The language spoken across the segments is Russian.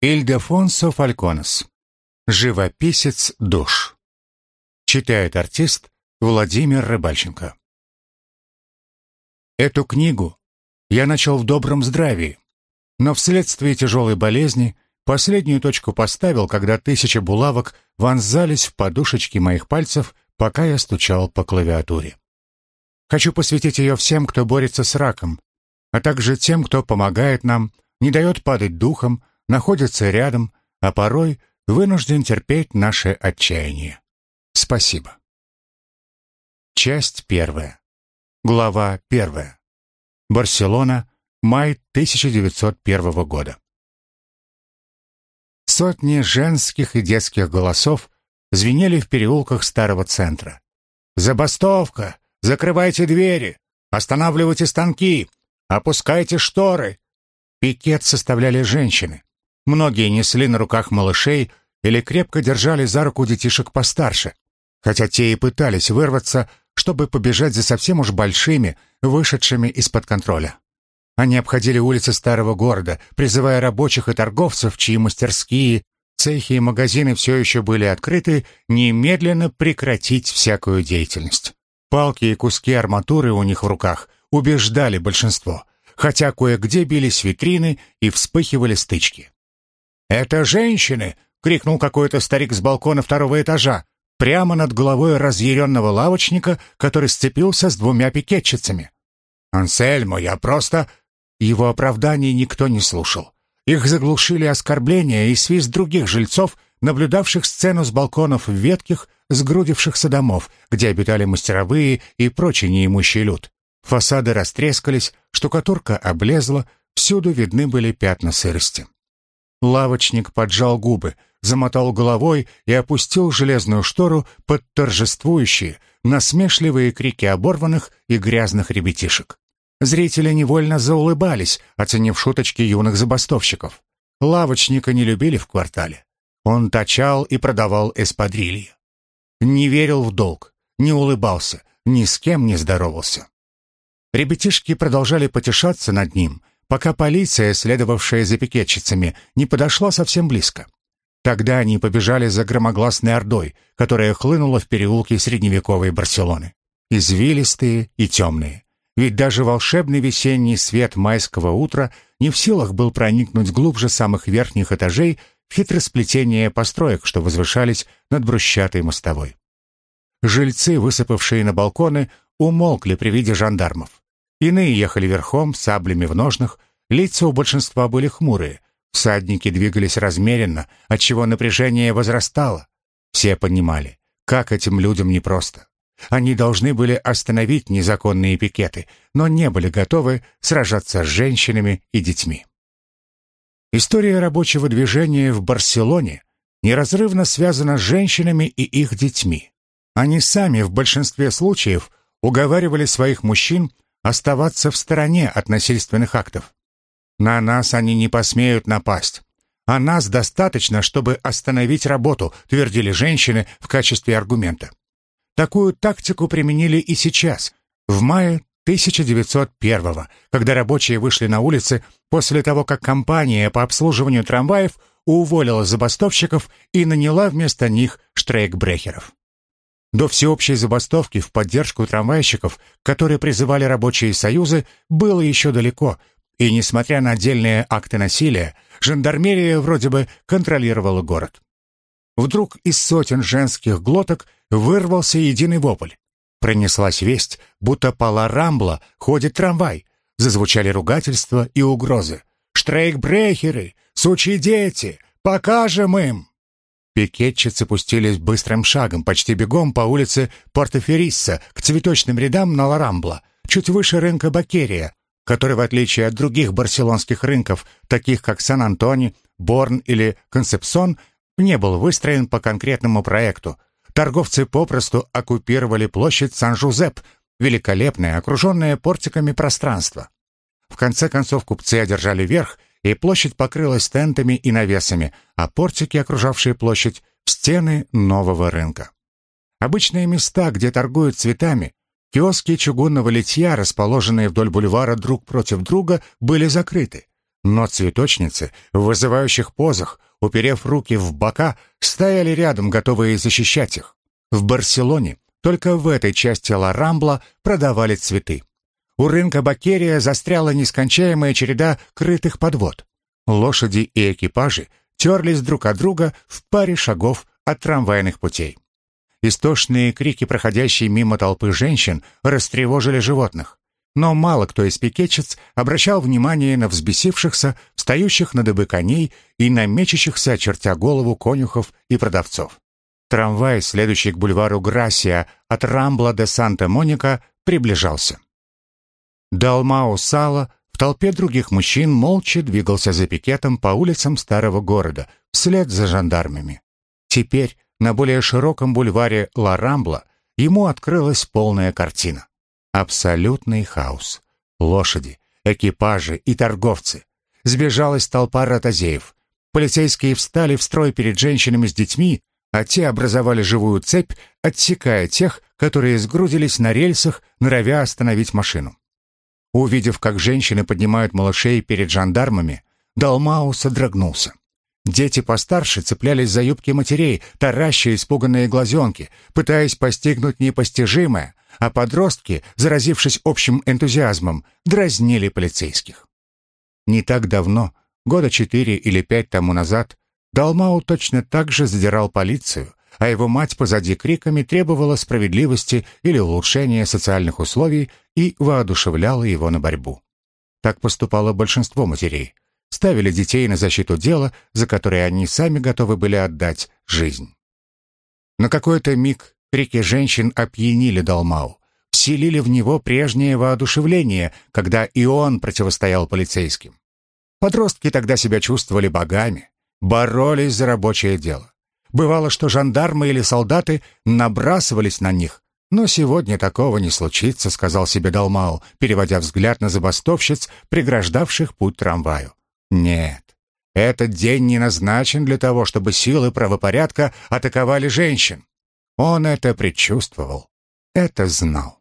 Ильдефонсо Фальконес. Живописец душ. Читает артист Владимир Рыбальченко. Эту книгу я начал в добром здравии, но вследствие тяжелой болезни последнюю точку поставил, когда тысячи булавок вонзались в подушечки моих пальцев, пока я стучал по клавиатуре. Хочу посвятить ее всем, кто борется с раком, а также тем, кто помогает нам, не дает падать духом, находится рядом, а порой вынужден терпеть наше отчаяние. Спасибо. Часть первая. Глава первая. Барселона, май 1901 года. Сотни женских и детских голосов звенели в переулках старого центра. «Забастовка! Закрывайте двери! Останавливайте станки! Опускайте шторы!» Пикет составляли женщины. Многие несли на руках малышей или крепко держали за руку детишек постарше, хотя те и пытались вырваться, чтобы побежать за совсем уж большими, вышедшими из-под контроля. Они обходили улицы старого города, призывая рабочих и торговцев, чьи мастерские, цехи и магазины все еще были открыты, немедленно прекратить всякую деятельность. Палки и куски арматуры у них в руках убеждали большинство, хотя кое-где бились витрины и вспыхивали стычки. «Это женщины!» — крикнул какой-то старик с балкона второго этажа, прямо над головой разъяренного лавочника, который сцепился с двумя пикетчицами. «Ансельмо, я просто...» Его оправданий никто не слушал. Их заглушили оскорбления и свист других жильцов, наблюдавших сцену с балконов ветких, сгрудившихся домов, где обитали мастеровые и прочий неимущий люд. Фасады растрескались, штукатурка облезла, всюду видны были пятна сырости. Лавочник поджал губы, замотал головой и опустил железную штору под торжествующие, насмешливые крики оборванных и грязных ребятишек. Зрители невольно заулыбались, оценив шуточки юных забастовщиков. Лавочника не любили в квартале. Он точал и продавал эспадрильи. Не верил в долг, не улыбался, ни с кем не здоровался. Ребятишки продолжали потешаться над ним, пока полиция, следовавшая за пикетчицами, не подошла совсем близко. Тогда они побежали за громогласной ордой, которая хлынула в переулки средневековой Барселоны. Извилистые и темные. Ведь даже волшебный весенний свет майского утра не в силах был проникнуть глубже самых верхних этажей в хитросплетение построек, что возвышались над брусчатой мостовой. Жильцы, высыпавшие на балконы, умолкли при виде жандармов. Иные ехали верхом, саблями в ножнах, лица у большинства были хмурые. Всадники двигались размеренно, отчего напряжение возрастало. Все понимали, как этим людям непросто. Они должны были остановить незаконные пикеты, но не были готовы сражаться с женщинами и детьми. История рабочего движения в Барселоне неразрывно связана с женщинами и их детьми. Они сами в большинстве случаев уговаривали своих мужчин оставаться в стороне от насильственных актов. На нас они не посмеют напасть. А нас достаточно, чтобы остановить работу, твердили женщины в качестве аргумента. Такую тактику применили и сейчас, в мае 1901 когда рабочие вышли на улицы после того, как компания по обслуживанию трамваев уволила забастовщиков и наняла вместо них штрейкбрехеров. До всеобщей забастовки в поддержку трамвайщиков, которые призывали рабочие союзы, было еще далеко, и, несмотря на отдельные акты насилия, жандармерия вроде бы контролировала город. Вдруг из сотен женских глоток вырвался единый вопль. Пронеслась весть, будто по Ла-Рамбла ходит трамвай. Зазвучали ругательства и угрозы. «Штрейкбрехеры! Сучьи дети! Покажем им!» Пикетчицы пустились быстрым шагом, почти бегом по улице Портоферисса к цветочным рядам на Ларамбла, чуть выше рынка Бакерия, который, в отличие от других барселонских рынков, таких как Сан-Антони, Борн или Консепсон, не был выстроен по конкретному проекту. Торговцы попросту оккупировали площадь Сан-Жузеп, великолепное, окруженное портиками пространство. В конце концов купцы одержали верх и площадь покрылась тентами и навесами, а портики, окружавшие площадь, в стены нового рынка. Обычные места, где торгуют цветами, киоски чугунного литья, расположенные вдоль бульвара друг против друга, были закрыты. Но цветочницы в вызывающих позах, уперев руки в бока, стояли рядом, готовые защищать их. В Барселоне только в этой части Ла Рамбла продавали цветы. У рынка Бакерия застряла нескончаемая череда крытых подвод. Лошади и экипажи терлись друг от друга в паре шагов от трамвайных путей. Истошные крики, проходящие мимо толпы женщин, растревожили животных. Но мало кто из пикетчиц обращал внимание на взбесившихся, встающих на дыбы коней и на мечущихся, очертя голову конюхов и продавцов. Трамвай, следующий к бульвару Грасия от Рамбла де Санта-Моника, приближался. Далмао Сала в толпе других мужчин молча двигался за пикетом по улицам старого города, вслед за жандармами. Теперь на более широком бульваре Ла Рамбла ему открылась полная картина. Абсолютный хаос. Лошади, экипажи и торговцы. Сбежалась толпа ротозеев. Полицейские встали в строй перед женщинами с детьми, а те образовали живую цепь, отсекая тех, которые сгрудились на рельсах, норовя остановить машину. Увидев, как женщины поднимают малышей перед жандармами, Далмау содрогнулся. Дети постарше цеплялись за юбки матерей, тараща испуганные глазенки, пытаясь постигнуть непостижимое, а подростки, заразившись общим энтузиазмом, дразнили полицейских. Не так давно, года четыре или пять тому назад, Далмау точно так же задирал полицию, а его мать позади криками требовала справедливости или улучшения социальных условий и воодушевляла его на борьбу. Так поступало большинство матерей. Ставили детей на защиту дела, за которое они сами готовы были отдать жизнь. На какой-то миг крики женщин опьянили Далмау, вселили в него прежнее воодушевление, когда и он противостоял полицейским. Подростки тогда себя чувствовали богами, боролись за рабочее дело. Бывало, что жандармы или солдаты набрасывались на них, но сегодня такого не случится, сказал себе Далмау, переводя взгляд на забастовщиц, преграждавших путь трамваю. Нет, этот день не назначен для того, чтобы силы правопорядка атаковали женщин. Он это предчувствовал, это знал.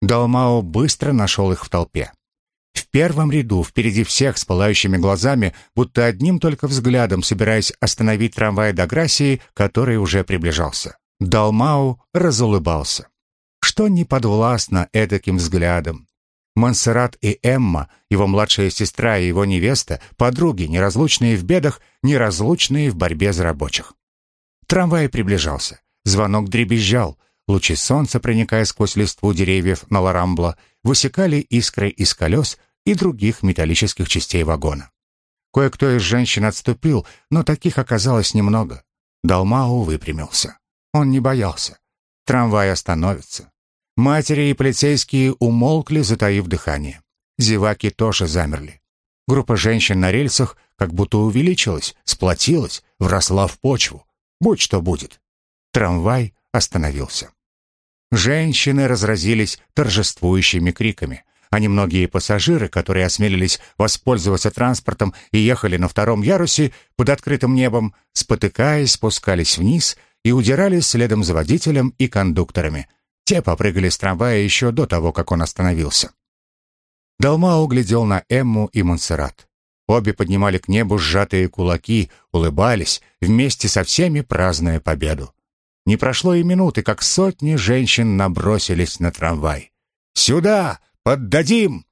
Далмао быстро нашел их в толпе. Первом ряду, впереди всех с пылающими глазами, будто одним только взглядом собираясь остановить трамвай до Грасии, который уже приближался. Далмау разулыбался. Что не подвластно этаким взглядом? Монсеррат и Эмма, его младшая сестра и его невеста, подруги, неразлучные в бедах, неразлучные в борьбе за рабочих. Трамвай приближался. Звонок дребезжал. Лучи солнца, проникая сквозь листву деревьев на Ларамбла, высекали искры из колес и других металлических частей вагона. Кое-кто из женщин отступил, но таких оказалось немного. Далмау выпрямился. Он не боялся. Трамвай остановится. Матери и полицейские умолкли, затаив дыхание. Зеваки тоже замерли. Группа женщин на рельсах как будто увеличилась, сплотилась, вросла в почву. Будь что будет. Трамвай остановился. Женщины разразились торжествующими криками, а немногие пассажиры, которые осмелились воспользоваться транспортом и ехали на втором ярусе под открытым небом, спотыкаясь, спускались вниз и удирали следом за водителем и кондукторами – те попрыгали с трамвая еще до того, как он остановился. Далма углядел на Эмму и Монсеррат. Обе поднимали к небу сжатые кулаки, улыбались, вместе со всеми празднуя победу. Не прошло и минуты, как сотни женщин набросились на трамвай. «Сюда! Поддадим!»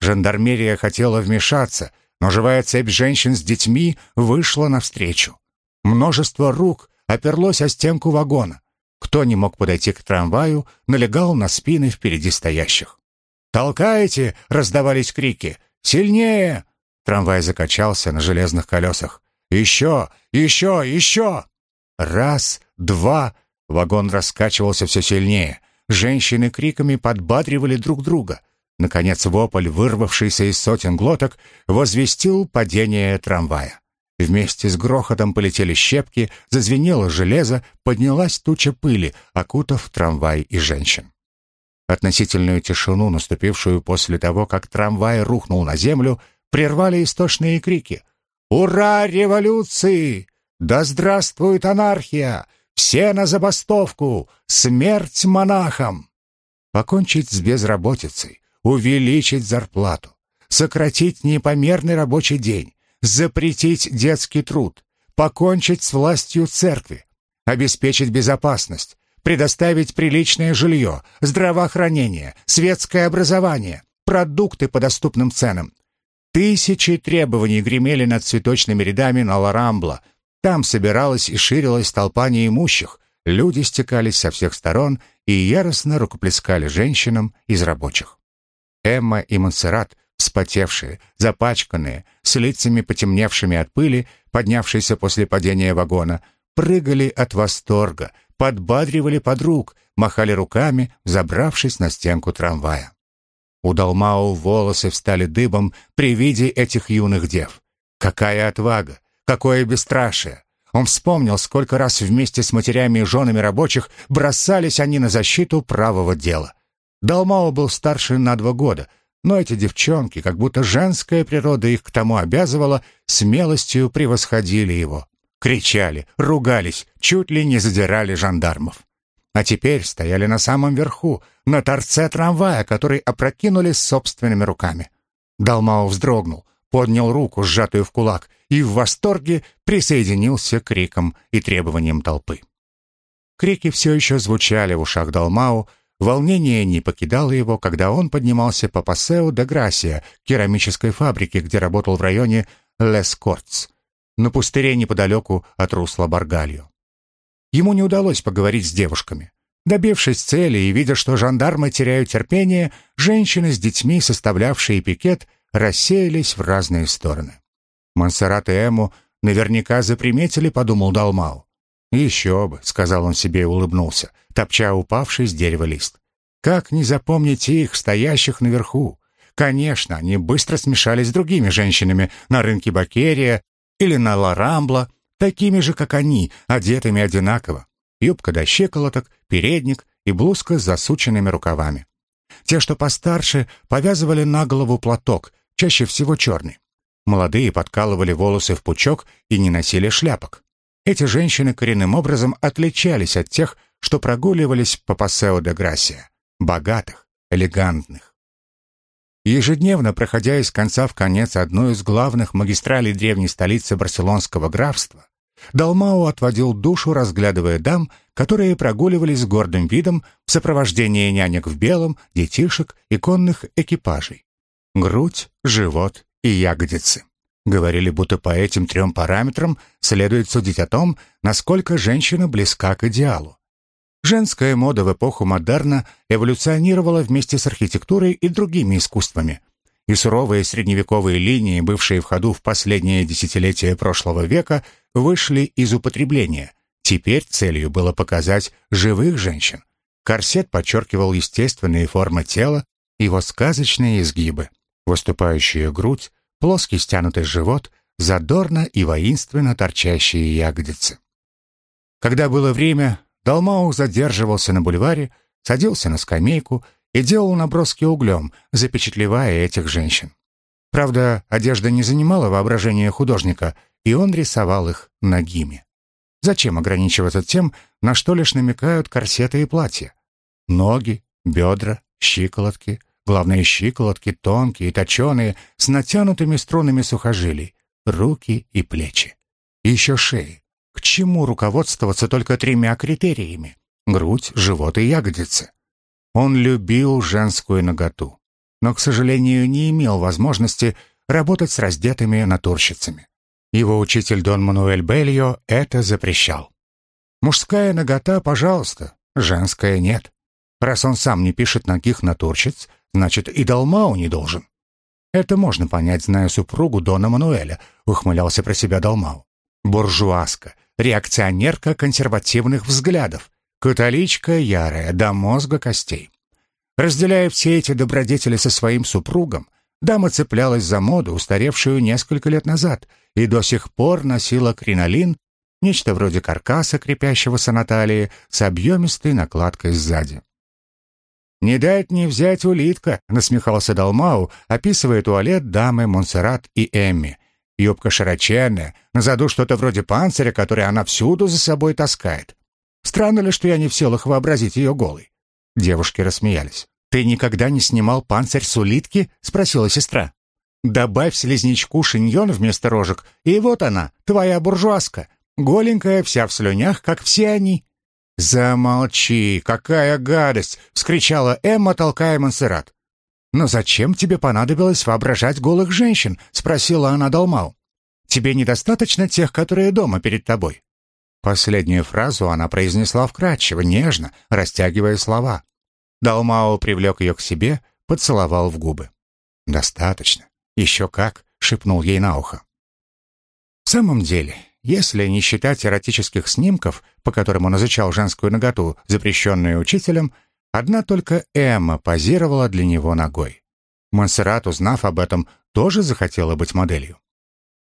Жандармерия хотела вмешаться, но живая цепь женщин с детьми вышла навстречу. Множество рук оперлось о стенку вагона. Кто не мог подойти к трамваю, налегал на спины впереди стоящих. «Толкайте!» — раздавались крики. «Сильнее!» Трамвай закачался на железных колесах. «Еще! Еще! Еще!» Раз, два. Вагон раскачивался все сильнее. Женщины криками подбадривали друг друга. Наконец вопль, вырвавшийся из сотен глоток, возвестил падение трамвая. Вместе с грохотом полетели щепки, зазвенело железо, поднялась туча пыли, окутав трамвай и женщин. Относительную тишину, наступившую после того, как трамвай рухнул на землю, прервали истошные крики. «Ура революции! Да здравствует анархия! Все на забастовку! Смерть монахам!» Покончить с безработицей, увеличить зарплату, сократить непомерный рабочий день, запретить детский труд, покончить с властью церкви, обеспечить безопасность, предоставить приличное жилье, здравоохранение, светское образование, продукты по доступным ценам. Тысячи требований гремели над цветочными рядами на Ларамбла. Там собиралась и ширилась толпа неимущих, люди стекались со всех сторон и яростно рукоплескали женщинам из рабочих. Эмма и Монсеррат, вспотевшие, запачканные, с лицами потемневшими от пыли, поднявшейся после падения вагона, прыгали от восторга, подбадривали подруг, махали руками, забравшись на стенку трамвая. У Далмау волосы встали дыбом при виде этих юных дев. Какая отвага! Какое бесстрашие! Он вспомнил, сколько раз вместе с матерями и женами рабочих бросались они на защиту правого дела. Далмао был старше на два года, но эти девчонки, как будто женская природа их к тому обязывала, смелостью превосходили его. Кричали, ругались, чуть ли не задирали жандармов. А теперь стояли на самом верху, на торце трамвая, который опрокинули собственными руками. Далмао вздрогнул, поднял руку, сжатую в кулак, и в восторге присоединился к крикам и требованиям толпы. Крики все еще звучали в ушах Далмау, волнение не покидало его, когда он поднимался по Пассео де Грасия, керамической фабрике, где работал в районе Лескортс, на пустыре неподалеку от русла Баргалью. Ему не удалось поговорить с девушками. Добившись цели и видя, что жандармы теряют терпение, женщины с детьми, составлявшие пикет, рассеялись в разные стороны. Монсеррат и Эму наверняка заприметили, подумал Далмау. «Еще бы», — сказал он себе и улыбнулся, топча упавший с дерева лист. «Как не запомнить их, стоящих наверху? Конечно, они быстро смешались с другими женщинами на рынке Бакерия или на Ларамбла, такими же, как они, одетыми одинаково. Юбка до щиколоток, передник и блузка с засученными рукавами. Те, что постарше, повязывали на голову платок, чаще всего черный. Молодые подкалывали волосы в пучок и не носили шляпок. Эти женщины коренным образом отличались от тех, что прогуливались по Пассео де Грасия, богатых, элегантных. Ежедневно, проходя из конца в конец одной из главных магистралей древней столицы барселонского графства, Далмао отводил душу, разглядывая дам, которые прогуливались с гордым видом в сопровождении нянек в белом, детишек и конных экипажей. Грудь, живот и ягодицы. Говорили, будто по этим трем параметрам следует судить о том, насколько женщина близка к идеалу. Женская мода в эпоху модерна эволюционировала вместе с архитектурой и другими искусствами. И суровые средневековые линии, бывшие в ходу в последние десятилетия прошлого века, вышли из употребления. Теперь целью было показать живых женщин. Корсет подчеркивал естественные формы тела, его сказочные изгибы. Выступающая грудь, плоский стянутый живот, задорно и воинственно торчащие ягодицы. Когда было время, Далмау задерживался на бульваре, садился на скамейку и делал наброски углем, запечатлевая этих женщин. Правда, одежда не занимала воображения художника, и он рисовал их нагими. Зачем ограничиваться тем, на что лишь намекают корсеты и платья? Ноги, бедра, щиколотки, Главные щиколотки тонкие, точеные, с натянутыми струнами сухожилий, руки и плечи. И еще шеи. К чему руководствоваться только тремя критериями? Грудь, живот и ягодицы. Он любил женскую наготу, но, к сожалению, не имел возможности работать с раздетыми натурщицами. Его учитель Дон Мануэль Бельо это запрещал. Мужская нагота, пожалуйста, женская нет. Раз он сам не пишет ногих натурщиц, Значит, и Далмау не должен. Это можно понять, зная супругу Дона Мануэля, ухмылялся про себя Далмау. Буржуазка, реакционерка консервативных взглядов, католичка ярая до мозга костей. Разделяя все эти добродетели со своим супругом, дама цеплялась за моду, устаревшую несколько лет назад, и до сих пор носила кринолин, нечто вроде каркаса, крепящегося на талии, с объемистой накладкой сзади. «Не дать не взять улитка», — насмехался Далмау, описывая туалет дамы Монсеррат и Эмми. Юбка широченная, на заду что-то вроде панциря, который она всюду за собой таскает. Странно ли, что я не в силах вообразить ее голой? Девушки рассмеялись. «Ты никогда не снимал панцирь с улитки?» — спросила сестра. Добавь слизнячку шиньон вместо рожек, и вот она, твоя буржуазка, голенькая, вся в слюнях, как все они». «Замолчи! Какая гадость!» — вскричала Эмма, толкая Монсеррат. «Но зачем тебе понадобилось воображать голых женщин?» — спросила она Далмау. «Тебе недостаточно тех, которые дома перед тобой?» Последнюю фразу она произнесла вкратчиво, нежно, растягивая слова. Далмао привлек ее к себе, поцеловал в губы. «Достаточно. Еще как», — шепнул ей на ухо. В самом деле, если не считать эротических снимков, по которым он изучал женскую наготу, запрещенную учителем, одна только Эмма позировала для него ногой. Монсеррат, узнав об этом, тоже захотела быть моделью.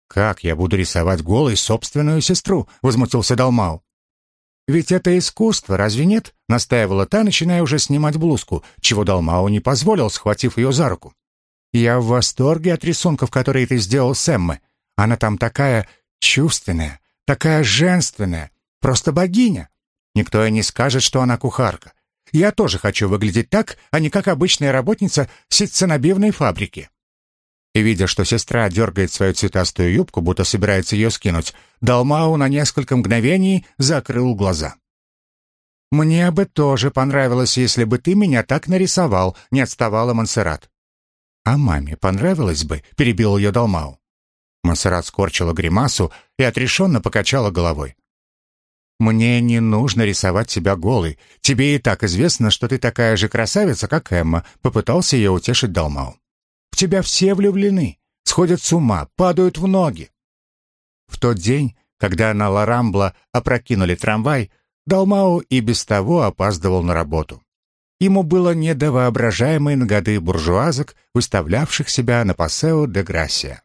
«Как я буду рисовать голой собственную сестру?» — возмутился Далмау. «Ведь это искусство, разве нет?» — настаивала та, начиная уже снимать блузку, чего Далмау не позволил, схватив ее за руку. «Я в восторге от рисунков, которые ты сделал с Эммой. Она там такая чувственная, такая женственная, просто богиня. Никто и не скажет, что она кухарка. Я тоже хочу выглядеть так, а не как обычная работница ситценабивной фабрики». И, видя, что сестра дергает свою цветастую юбку, будто собирается ее скинуть, Далмау на несколько мгновений закрыл глаза. «Мне бы тоже понравилось, если бы ты меня так нарисовал», — не отставала Монсеррат. «А маме понравилось бы?» — перебил ее Далмау. Монсеррат скорчила гримасу и отрешенно покачала головой. «Мне не нужно рисовать тебя голой. Тебе и так известно, что ты такая же красавица, как Эмма», — попытался ее утешить Далмау. В тебя все влюблены, сходят с ума, падают в ноги. В тот день, когда на Ларамбла опрокинули трамвай, Далмау и без того опаздывал на работу. Ему было не до воображаемой нагоды буржуазок, выставлявших себя на Пасео де Грасия.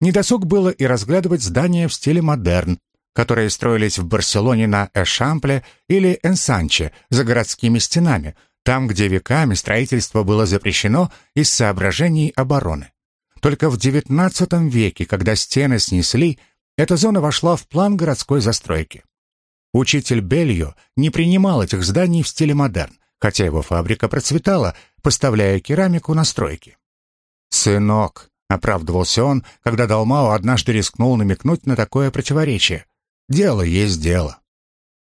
Недосуг было и разглядывать здания в стиле модерн, которые строились в Барселоне на Эшампле или Энсанче за городскими стенами, там, где веками строительство было запрещено из соображений обороны. Только в XIX веке, когда стены снесли, эта зона вошла в план городской застройки. Учитель Бельо не принимал этих зданий в стиле модерн, хотя его фабрика процветала, поставляя керамику на стройки. «Сынок», — оправдывался он, когда Далмао однажды рискнул намекнуть на такое противоречие, — «дело есть дело».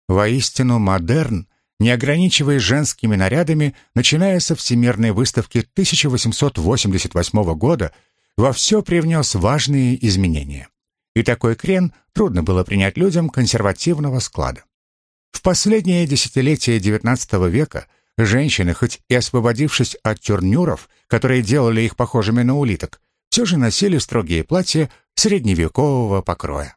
Воистину, модерн не ограничиваясь женскими нарядами, начиная со Всемирной выставки 1888 года, во все привнес важные изменения. И такой крен трудно было принять людям консервативного склада. В последнее десятилетие XIX века женщины, хоть и освободившись от тюрнюров, которые делали их похожими на улиток, все же носили строгие платья средневекового покроя.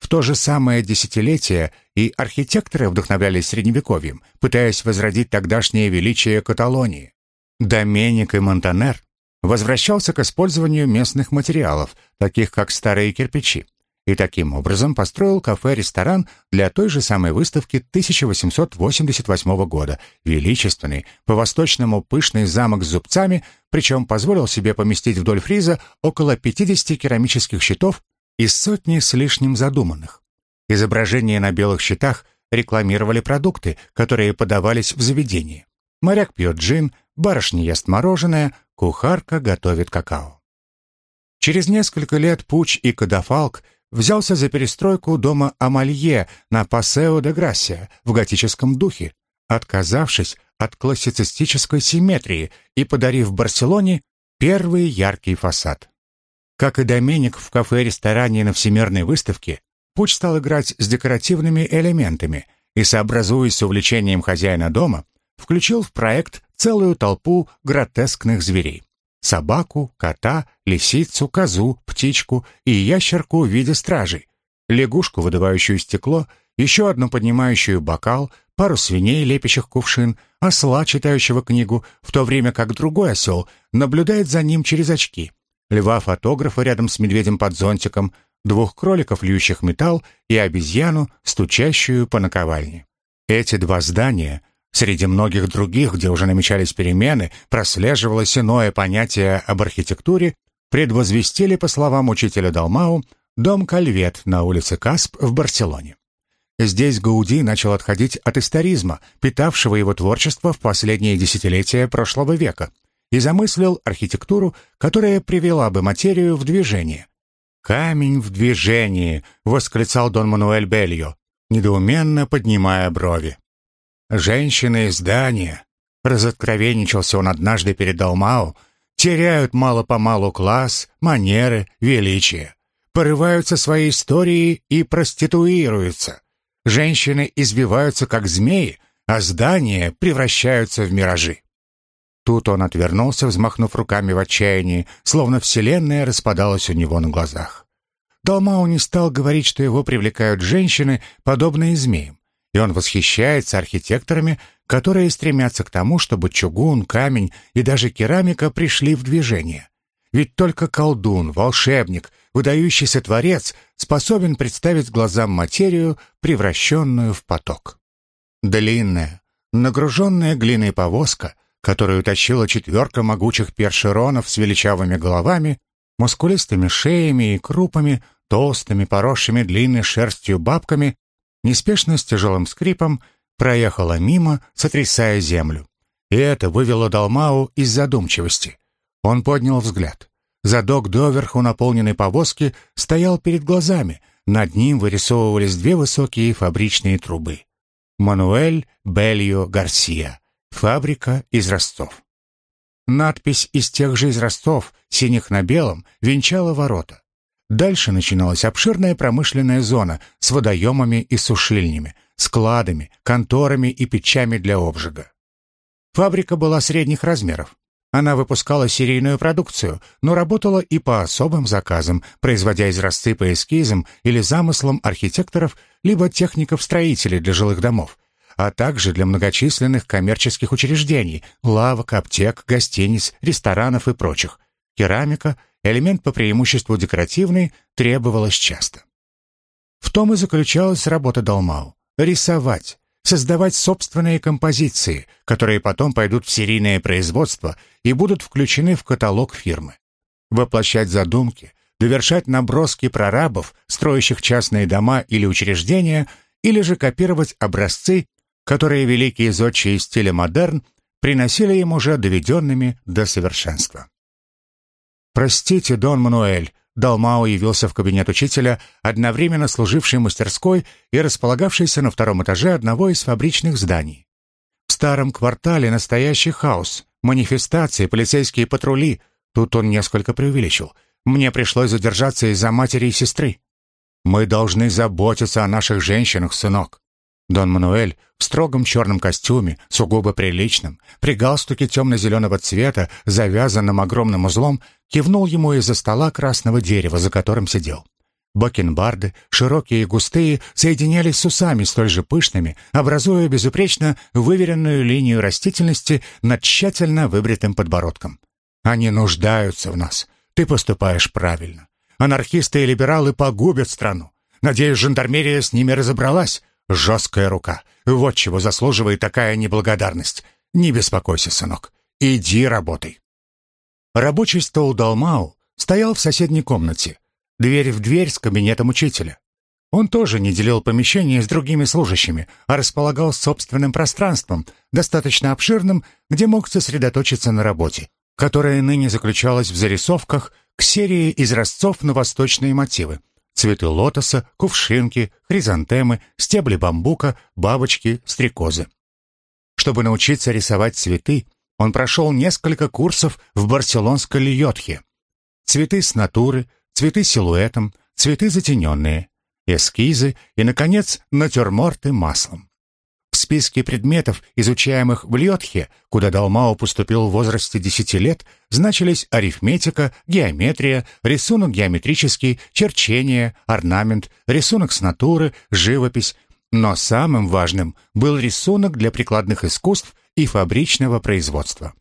В то же самое десятилетие и архитекторы вдохновлялись Средневековьем, пытаясь возродить тогдашнее величие Каталонии. Доменик и Монтанер возвращался к использованию местных материалов, таких как старые кирпичи, и таким образом построил кафе-ресторан для той же самой выставки 1888 года, величественный, по-восточному пышный замок с зубцами, причем позволил себе поместить вдоль фриза около 50 керамических щитов из сотни с лишним задуманных. Изображения на белых щитах рекламировали продукты, которые подавались в заведении. Моряк пьет джин, барышня ест мороженое, кухарка готовит какао. Через несколько лет Пуч и Кадафалк взялся за перестройку дома Амалье на Пасео де Грасия в готическом духе, отказавшись от классицистической симметрии и подарив Барселоне первый яркий фасад. Как и Доменик в кафе-ресторане на Всемирной выставке, Пуч стал играть с декоративными элементами и, сообразуясь с увлечением хозяина дома, включил в проект целую толпу гротескных зверей. Собаку, кота, лисицу, козу, птичку и ящерку в виде стражей, лягушку, выдувающую стекло, еще одну поднимающую бокал, пару свиней, лепящих кувшин, осла, читающего книгу, в то время как другой осел наблюдает за ним через очки — льва-фотографа рядом с медведем под зонтиком, двух кроликов, льющих металл, и обезьяну, стучащую по наковальне. Эти два здания, среди многих других, где уже намечались перемены, прослеживалось иное понятие об архитектуре, предвозвестили, по словам учителя Далмау, дом Кальвет на улице Касп в Барселоне. Здесь Гауди начал отходить от историзма, питавшего его творчество в последние десятилетия прошлого века – и замыслил архитектуру, которая привела бы материю в движение. «Камень в движении!» — восклицал Дон Мануэль Бельо, недоуменно поднимая брови. «Женщины и здания!» — разоткровенничался он однажды перед Далмао, теряют мало-помалу класс, манеры, величие, порываются своей историей и проституируются. Женщины избиваются, как змеи, а здания превращаются в миражи. Тут он отвернулся, взмахнув руками в отчаянии, словно вселенная распадалась у него на глазах. Далмау не стал говорить, что его привлекают женщины, подобные змеям, и он восхищается архитекторами, которые стремятся к тому, чтобы чугун, камень и даже керамика пришли в движение. Ведь только колдун, волшебник, выдающийся творец способен представить глазам материю, превращенную в поток. Длинная, нагруженная глиной повозка, которую тащила четверка могучих першеронов с величавыми головами, мускулистыми шеями и крупами, толстыми, поросшими длинной шерстью бабками, неспешно с тяжелым скрипом проехала мимо, сотрясая землю. И это вывело Далмау из задумчивости. Он поднял взгляд. Задок доверху наполненной повозки стоял перед глазами, над ним вырисовывались две высокие фабричные трубы. Мануэль Бельо Гарсия. Фабрика из Ростов. Надпись из тех же из Ростов, синих на белом, венчала ворота. Дальше начиналась обширная промышленная зона с водоемами и сушильнями, складами, конторами и печами для обжига. Фабрика была средних размеров. Она выпускала серийную продукцию, но работала и по особым заказам, производя изразцы по эскизам или замыслам архитекторов либо техников-строителей для жилых домов, а также для многочисленных коммерческих учреждений, лавок, аптек, гостиниц, ресторанов и прочих. Керамика, элемент по преимуществу декоративный, требовалась часто. В том и заключалась работа Далмау — рисовать, создавать собственные композиции, которые потом пойдут в серийное производство и будут включены в каталог фирмы. Воплощать задумки, довершать наброски прорабов, строящих частные дома или учреждения, или же копировать образцы которые великие зодчие стиля модерн приносили им уже доведенными до совершенства. «Простите, Дон Мануэль», Далмао явился в кабинет учителя, одновременно служивший мастерской и располагавшийся на втором этаже одного из фабричных зданий. В старом квартале настоящий хаос, манифестации, полицейские патрули. Тут он несколько преувеличил. Мне пришлось задержаться из-за матери и сестры. Мы должны заботиться о наших женщинах, сынок. Дон Мануэль в строгом черном костюме, сугубо приличном, при галстуке темно-зеленого цвета, завязанном огромным узлом, кивнул ему из-за стола красного дерева, за которым сидел. Бакенбарды, широкие и густые, соединялись с усами столь же пышными, образуя безупречно выверенную линию растительности над тщательно выбритым подбородком. «Они нуждаются в нас. Ты поступаешь правильно. Анархисты и либералы погубят страну. Надеюсь, жандармерия с ними разобралась. Жесткая рука. Вот чего заслуживает такая неблагодарность. Не беспокойся, сынок. Иди работай. Рабочий стол Далмау стоял в соседней комнате, дверь в дверь с кабинетом учителя. Он тоже не делил помещение с другими служащими, а располагал собственным пространством, достаточно обширным, где мог сосредоточиться на работе, которая ныне заключалась в зарисовках к серии изразцов на восточные мотивы, цветы лотоса, кувшинки, хризантемы, стебли бамбука, бабочки, стрекозы. Чтобы научиться рисовать цветы, он прошел несколько курсов в барселонской Льотхе. Цветы с натуры, цветы силуэтом, цветы затененные, эскизы и, наконец, натюрморты маслом. Списке предметов, изучаемых в Льотхе, куда Далмао поступил в возрасте 10 лет, значились арифметика, геометрия, рисунок геометрический, черчение, орнамент, рисунок с натуры, живопись. Но самым важным был рисунок для прикладных искусств и фабричного производства.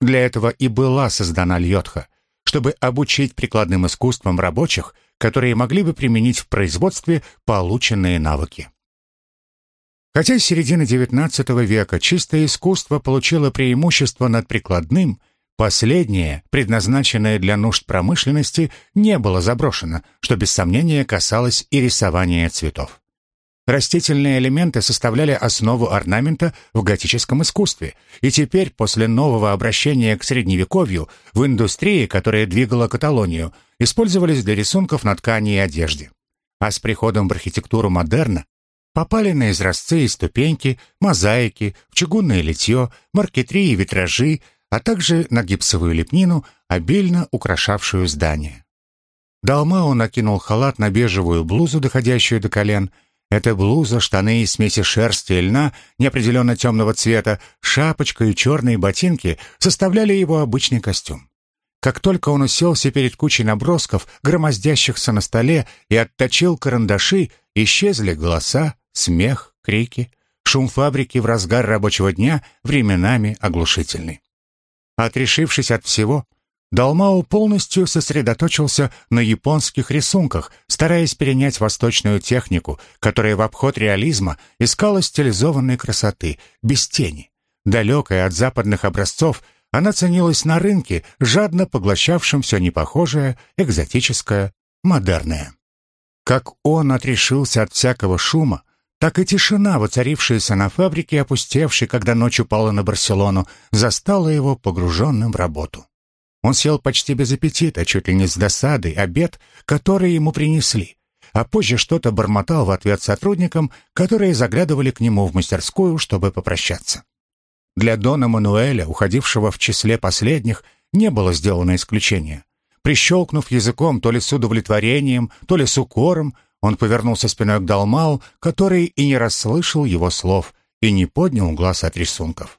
Для этого и была создана Льотха, чтобы обучить прикладным искусствам рабочих, которые могли бы применить в производстве полученные навыки. Хотя с середины XIX века чистое искусство получило преимущество над прикладным, последнее, предназначенное для нужд промышленности, не было заброшено, что без сомнения касалось и рисования цветов. Растительные элементы составляли основу орнамента в готическом искусстве, и теперь, после нового обращения к Средневековью, в индустрии, которая двигала Каталонию, использовались для рисунков на ткани и одежде. А с приходом в архитектуру модерна попали на изразцы и ступеньки, мозаики, в чугунное литье, маркетри и витражи, а также на гипсовую лепнину, обильно украшавшую здание. Далмао накинул халат на бежевую блузу, доходящую до колен – эта блуза, штаны и смеси шерсти и льна неопределенно темного цвета, шапочка и черные ботинки составляли его обычный костюм. Как только он уселся перед кучей набросков, громоздящихся на столе, и отточил карандаши, исчезли голоса, смех, крики, шум фабрики в разгар рабочего дня, временами оглушительный. Отрешившись от всего, Далмао полностью сосредоточился на японских рисунках, стараясь перенять восточную технику, которая в обход реализма искала стилизованной красоты, без тени. Далекая от западных образцов, она ценилась на рынке, жадно поглощавшем все непохожее, экзотическое, модерное. Как он отрешился от всякого шума, так и тишина, воцарившаяся на фабрике, опустевшей, когда ночь упала на Барселону, застала его погруженным в работу. Он сел почти без аппетита, чуть ли не с досадой, обед, который ему принесли, а позже что-то бормотал в ответ сотрудникам, которые заглядывали к нему в мастерскую, чтобы попрощаться. Для Дона Мануэля, уходившего в числе последних, не было сделано исключения. Прищелкнув языком то ли с удовлетворением, то ли с укором, он повернулся спиной к Далмау, который и не расслышал его слов, и не поднял глаз от рисунков.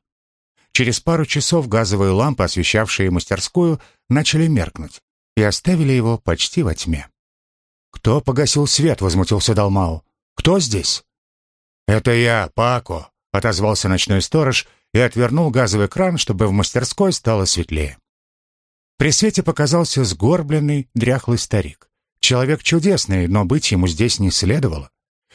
Через пару часов газовые лампы, освещавшие мастерскую, начали меркнуть и оставили его почти во тьме. «Кто погасил свет?» — возмутился Далмау. «Кто здесь?» «Это я, Пако», — отозвался ночной сторож и отвернул газовый кран, чтобы в мастерской стало светлее. При свете показался сгорбленный, дряхлый старик. Человек чудесный, но быть ему здесь не следовало.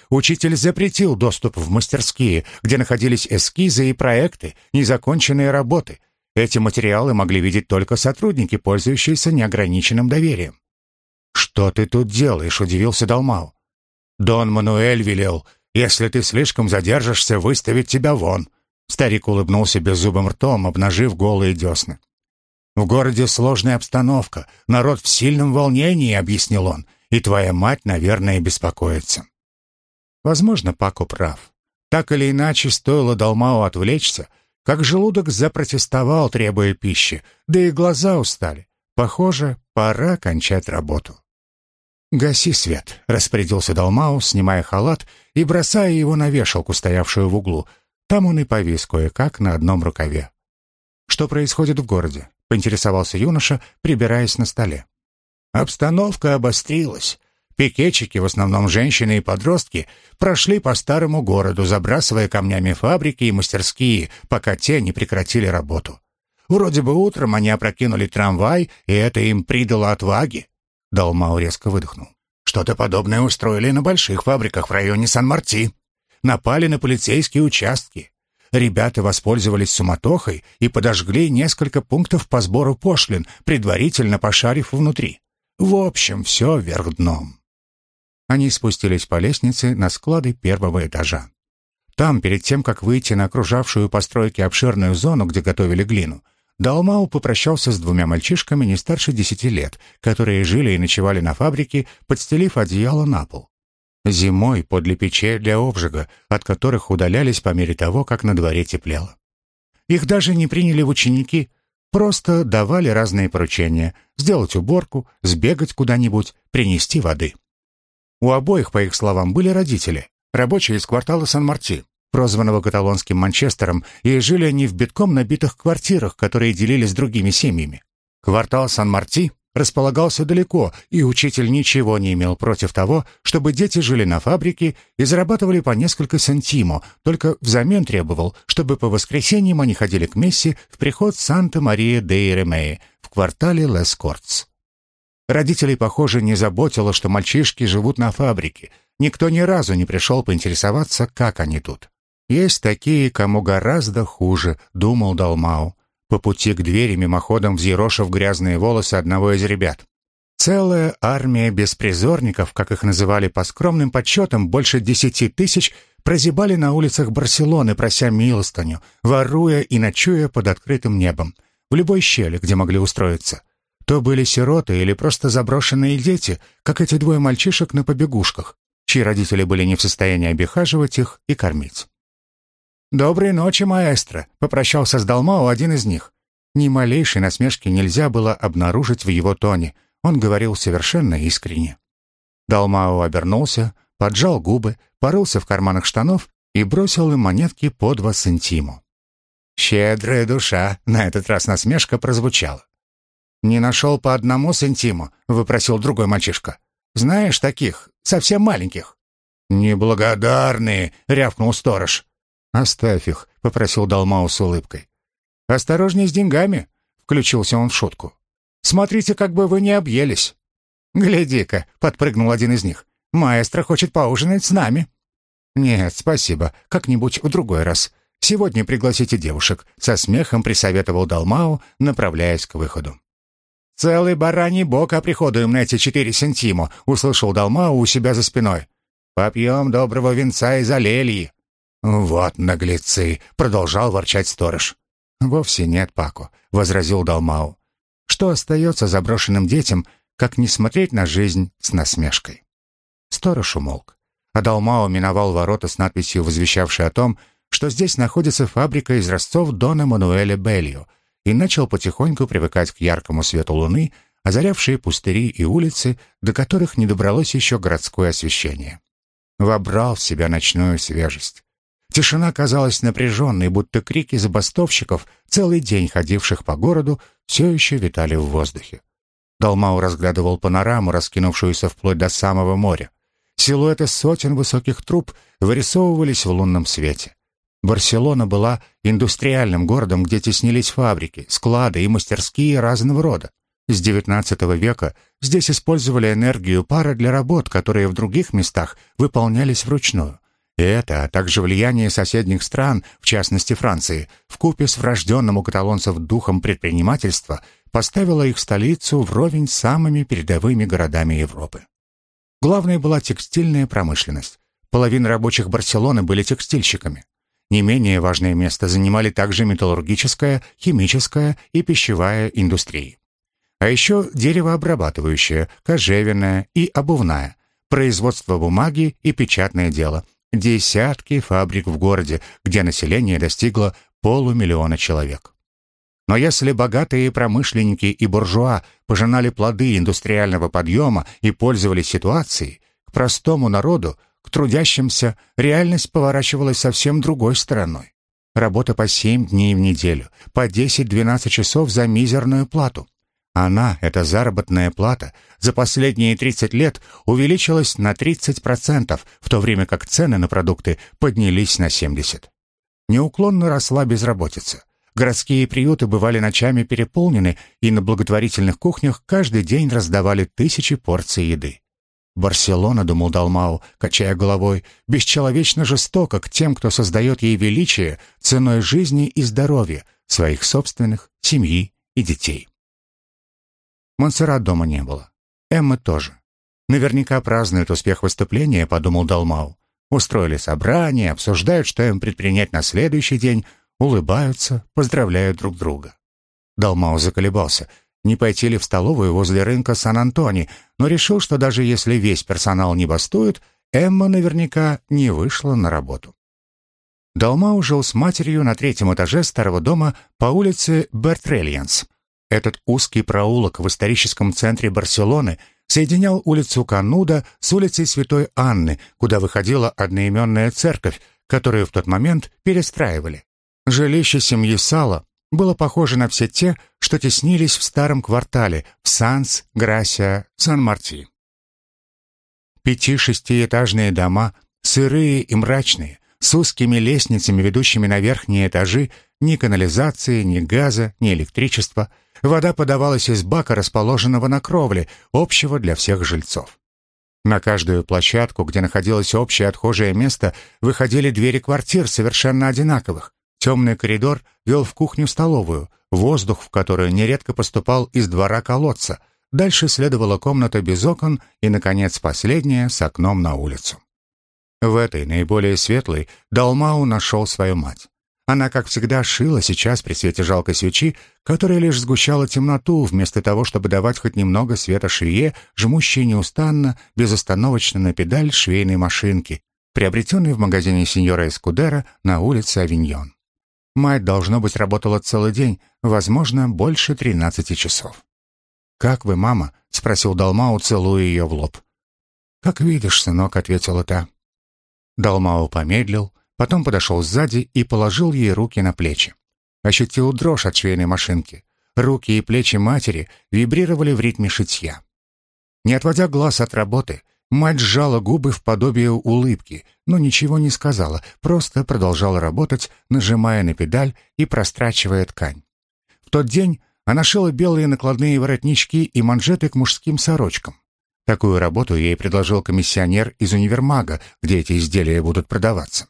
Учитель запретил доступ в мастерские, где находились эскизы и проекты, незаконченные работы. Эти материалы могли видеть только сотрудники, пользующиеся неограниченным доверием. «Что ты тут делаешь?» — удивился Далмау. «Дон Мануэль велел, если ты слишком задержишься, выставить тебя вон». Старик улыбнулся беззубым ртом, обнажив голые десны. «В городе сложная обстановка, народ в сильном волнении», — объяснил он, «и твоя мать, наверное, беспокоится». Возможно, Пако прав. Так или иначе, стоило Далмау отвлечься, как желудок запротестовал, требуя пищи, да и глаза устали. Похоже, пора кончать работу. «Гаси свет», — распорядился Далмау, снимая халат и бросая его на вешалку, стоявшую в углу. Там он и повис кое-как на одном рукаве. «Что происходит в городе?» — поинтересовался юноша, прибираясь на столе. «Обстановка обострилась. Пикетчики, в основном женщины и подростки, прошли по старому городу, забрасывая камнями фабрики и мастерские, пока те не прекратили работу. Вроде бы утром они опрокинули трамвай, и это им придало отваги. Далмау резко выдохнул. Что-то подобное устроили на больших фабриках в районе Сан-Марти. Напали на полицейские участки. Ребята воспользовались суматохой и подожгли несколько пунктов по сбору пошлин, предварительно пошарив внутри. В общем, все вверх дном. Они спустились по лестнице на склады первого этажа. Там, перед тем, как выйти на окружавшую постройки обширную зону, где готовили глину, Далмау попрощался с двумя мальчишками не старше десяти лет, которые жили и ночевали на фабрике, подстелив одеяло на пол. Зимой подле печей для обжига, от которых удалялись по мере того, как на дворе теплело. Их даже не приняли в ученики, просто давали разные поручения — сделать уборку, сбегать куда-нибудь, принести воды. У обоих, по их словам, были родители, рабочие из квартала Сан-Марти, прозванного каталонским Манчестером, и жили они в битком набитых квартирах, которые делили с другими семьями. Квартал Сан-Марти располагался далеко, и учитель ничего не имел против того, чтобы дети жили на фабрике и зарабатывали по несколько сантимо, только взамен требовал, чтобы по воскресеньям они ходили к мессе в приход Санта-Мария-де-Иремеи в квартале Лескортс. Родителей, похоже, не заботило, что мальчишки живут на фабрике. Никто ни разу не пришел поинтересоваться, как они тут. «Есть такие, кому гораздо хуже», — думал Далмау, по пути к двери мимоходом взъерошив грязные волосы одного из ребят. Целая армия беспризорников, как их называли по скромным подсчетам, больше десяти тысяч, прозябали на улицах Барселоны, прося милостыню, воруя и ночуя под открытым небом, в любой щели, где могли устроиться. То были сироты или просто заброшенные дети, как эти двое мальчишек на побегушках, чьи родители были не в состоянии обихаживать их и кормить. «Доброй ночи, маэстро!» — попрощался с Далмао один из них. Ни малейшей насмешки нельзя было обнаружить в его тоне. Он говорил совершенно искренне. Далмао обернулся, поджал губы, порылся в карманах штанов и бросил им монетки по два сантиму. «Щедрая душа!» — на этот раз насмешка прозвучала. «Не нашел по одному сантиму?» — выпросил другой мальчишка. «Знаешь таких, совсем маленьких?» «Неблагодарные!» — рявкнул сторож. «Оставь их», — попросил Далмау с улыбкой. «Осторожней с деньгами», — включился он в шутку. «Смотрите, как бы вы не объелись». «Гляди-ка», — подпрыгнул один из них. «Маэстро хочет поужинать с нами». «Нет, спасибо, как-нибудь в другой раз. Сегодня пригласите девушек», — со смехом присоветовал Далмау, направляясь к выходу. «Целый бараний бок оприходуем на эти четыре сантимо», — услышал Далмау у себя за спиной. «Попьем доброго венца из алельи». «Вот наглецы!» — продолжал ворчать сторож. «Вовсе нет, Пако», — возразил Далмау. «Что остается заброшенным детям, как не смотреть на жизнь с насмешкой?» Сторож умолк, а Далмао миновал ворота с надписью, возвещавшей о том, что здесь находится фабрика из ростов Дона Мануэля Белью, и начал потихоньку привыкать к яркому свету луны, озарявшие пустыри и улицы, до которых не добралось еще городское освещение. Вобрал в себя ночную свежесть. Тишина казалась напряженной, будто крики забастовщиков, целый день ходивших по городу, все еще витали в воздухе. Далмау разглядывал панораму, раскинувшуюся вплоть до самого моря. Силуэты сотен высоких труб вырисовывались в лунном свете. Барселона была индустриальным городом, где теснились фабрики, склады и мастерские разного рода. С XIX века здесь использовали энергию пара для работ, которые в других местах выполнялись вручную. Это, а также влияние соседних стран, в частности Франции, вкупе с врожденным у каталонцев духом предпринимательства, поставило их столицу вровень с самыми передовыми городами Европы. Главной была текстильная промышленность. Половина рабочих Барселоны были текстильщиками. Не менее важное место занимали также металлургическая, химическая и пищевая индустрии. А еще деревообрабатывающая, кожевенная и обувная, производство бумаги и печатное дело, Десятки фабрик в городе, где население достигло полумиллиона человек. Но если богатые промышленники и буржуа пожинали плоды индустриального подъема и пользовались ситуацией, к простому народу, к трудящимся, реальность поворачивалась совсем другой стороной. Работа по 7 дней в неделю, по 10-12 часов за мизерную плату. Она, эта заработная плата, за последние 30 лет увеличилась на 30%, в то время как цены на продукты поднялись на 70%. Неуклонно росла безработица. Городские приюты бывали ночами переполнены, и на благотворительных кухнях каждый день раздавали тысячи порций еды. Барселона, думал Далмау, качая головой, бесчеловечно жестоко к тем, кто создает ей величие ценой жизни и здоровья, своих собственных, семьи и детей. Монсеррат дома не было. Эммы тоже. Наверняка празднуют успех выступления, подумал Далмау. Устроили собрание, обсуждают, что им предпринять на следующий день, улыбаются, поздравляют друг друга. Далмау заколебался, не пойти ли в столовую возле рынка Сан-Антони, но решил, что даже если весь персонал не бастует, Эмма наверняка не вышла на работу. Далмау жил с матерью на третьем этаже старого дома по улице Бертрельянс — этот узкий проулок в историческом центре Барселоны соединял улицу Кануда с улицей Святой Анны, куда выходила одноименная церковь, которую в тот момент перестраивали. Жилище семьи Сала было похоже на все те, что теснились в старом квартале в Санс, Грасия, Сан-Марти. Пяти-шестиэтажные дома, сырые и мрачные, с узкими лестницами, ведущими на верхние этажи, ни канализации, ни газа, ни электричества — Вода подавалась из бака, расположенного на кровле, общего для всех жильцов. На каждую площадку, где находилось общее отхожее место, выходили двери квартир совершенно одинаковых. Темный коридор вел в кухню-столовую, воздух в которую нередко поступал из двора колодца. Дальше следовала комната без окон и, наконец, последняя с окном на улицу. В этой, наиболее светлой, Далмау нашел свою мать. Она, как всегда, шила сейчас при свете жалкой свечи, которая лишь сгущала темноту, вместо того, чтобы давать хоть немного света швее, жмущей неустанно, безостановочно на педаль швейной машинки, приобретенной в магазине сеньора Эскудера на улице Авиньон. Мать, должно быть, работала целый день, возможно, больше 13 часов. «Как вы, мама?» — спросил Далмау, целуя ее в лоб. «Как видишь, сынок», — ответила та. Далмау помедлил, потом подошел сзади и положил ей руки на плечи. Ощутил дрожь от швейной машинки. Руки и плечи матери вибрировали в ритме шитья. Не отводя глаз от работы, Мать сжала губы в подобие улыбки, но ничего не сказала, просто продолжала работать, нажимая на педаль и прострачивая ткань. В тот день она шила белые накладные воротнички и манжеты к мужским сорочкам. Такую работу ей предложил комиссионер из универмага, где эти изделия будут продаваться.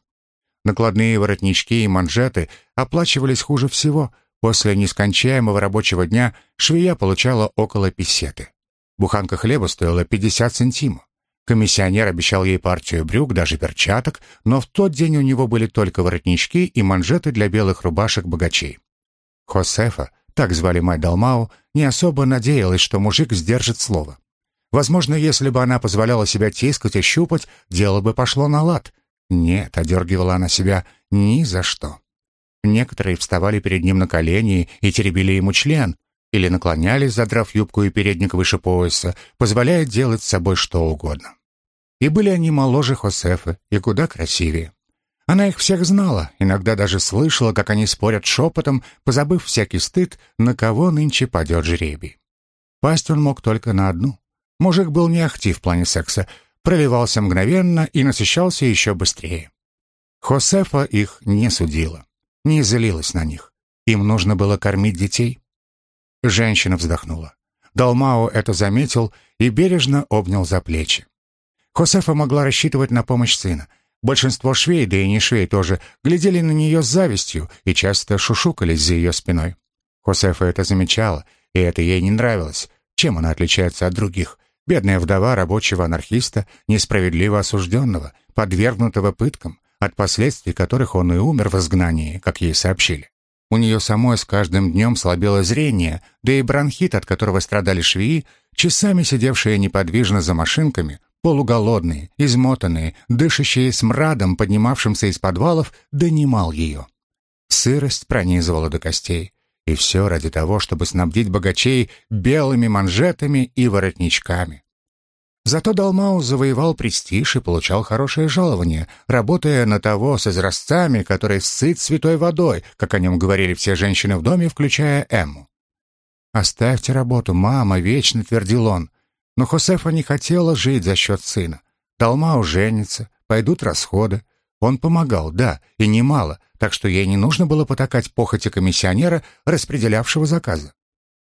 Накладные воротнички и манжеты оплачивались хуже всего. После нескончаемого рабочего дня швея получала около песеты. Буханка хлеба стоила 50 сантимов. Комиссионер обещал ей партию брюк, даже перчаток, но в тот день у него были только воротнички и манжеты для белых рубашек богачей. Хосефа, так звали мать Далмау, не особо надеялась, что мужик сдержит слово. Возможно, если бы она позволяла себя тискать и щупать, дело бы пошло на лад. Нет, одергивала она себя ни за что. Некоторые вставали перед ним на колени и теребили ему член, или наклонялись, задрав юбку и передник выше пояса, позволяя делать с собой что угодно. И были они моложе Хосефа и куда красивее. Она их всех знала, иногда даже слышала, как они спорят шепотом, позабыв всякий стыд, на кого нынче падет жребий. Пасть он мог только на одну. Мужик был не ахти в плане секса, проливался мгновенно и насыщался еще быстрее. Хосефа их не судила, не злилась на них. Им нужно было кормить детей. Женщина вздохнула. Далмао это заметил и бережно обнял за плечи. Хосефа могла рассчитывать на помощь сына. Большинство швей, да и не швей тоже, глядели на нее с завистью и часто шушукались за ее спиной. Хосефа это замечала, и это ей не нравилось. Чем она отличается от других? Бедная вдова рабочего анархиста, несправедливо осужденного, подвергнутого пыткам, от последствий которых он и умер в изгнании, как ей сообщили. У нее самой с каждым днем слабело зрение, да и бронхит, от которого страдали швеи, часами сидевшие неподвижно за машинками, полуголодные, измотанные, дышащие смрадом, поднимавшимся из подвалов, донимал ее. Сырость пронизывала до костей. И все ради того, чтобы снабдить богачей белыми манжетами и воротничками. Зато Далмау завоевал престиж и получал хорошее жалование, работая на того с изразцами, который сыт святой водой, как о нем говорили все женщины в доме, включая Эмму. «Оставьте работу, мама», — вечно твердил он. Но Хосефа не хотела жить за счет сына. Далмау женится, пойдут расходы. Он помогал, да, и немало, так что ей не нужно было потакать похоти комиссионера, распределявшего заказы.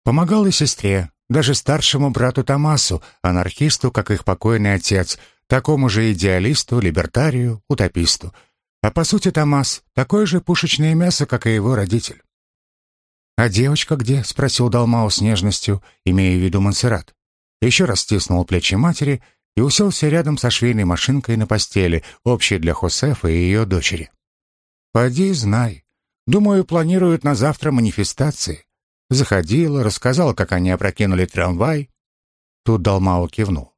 Помогал и сестре, даже старшему брату Томасу, анархисту, как их покойный отец, такому же идеалисту, либертарию, утописту. А по сути Томас — такое же пушечное мясо, как и его родитель. «А девочка где?» — спросил Далмау с нежностью, имея в виду Монсеррат. Еще раз стиснул плечи матери и уселся рядом со швейной машинкой на постели, общей для Хосефа и ее дочери. «Поди, знай. Думаю, планируют на завтра манифестации. Заходила, рассказала, как они опрокинули трамвай. Тут Далмао кивнул.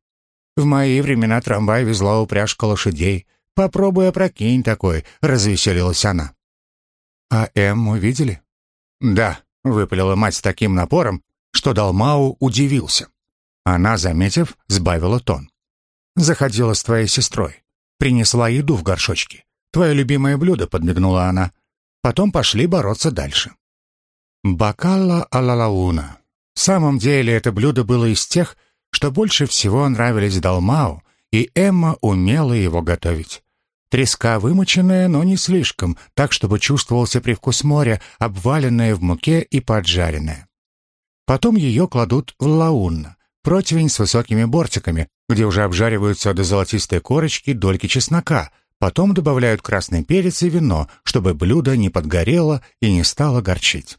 В мои времена трамвай везла упряжка лошадей. Попробуй опрокинь такой, развеселилась она. А Эмму видели? Да, выпалила мать с таким напором, что Далмау удивился. Она, заметив, сбавила тон. Заходила с твоей сестрой. Принесла еду в горшочке. Твое любимое блюдо, подмигнула она. Потом пошли бороться дальше. Бакалла алалауна. В самом деле это блюдо было из тех, что больше всего нравились Далмау, и Эмма умела его готовить. Треска вымоченная, но не слишком, так, чтобы чувствовался привкус моря, обваленная в муке и поджаренная. Потом ее кладут в лаунна, противень с высокими бортиками, где уже обжариваются до золотистой корочки дольки чеснока, потом добавляют красный перец и вино, чтобы блюдо не подгорело и не стало горчить.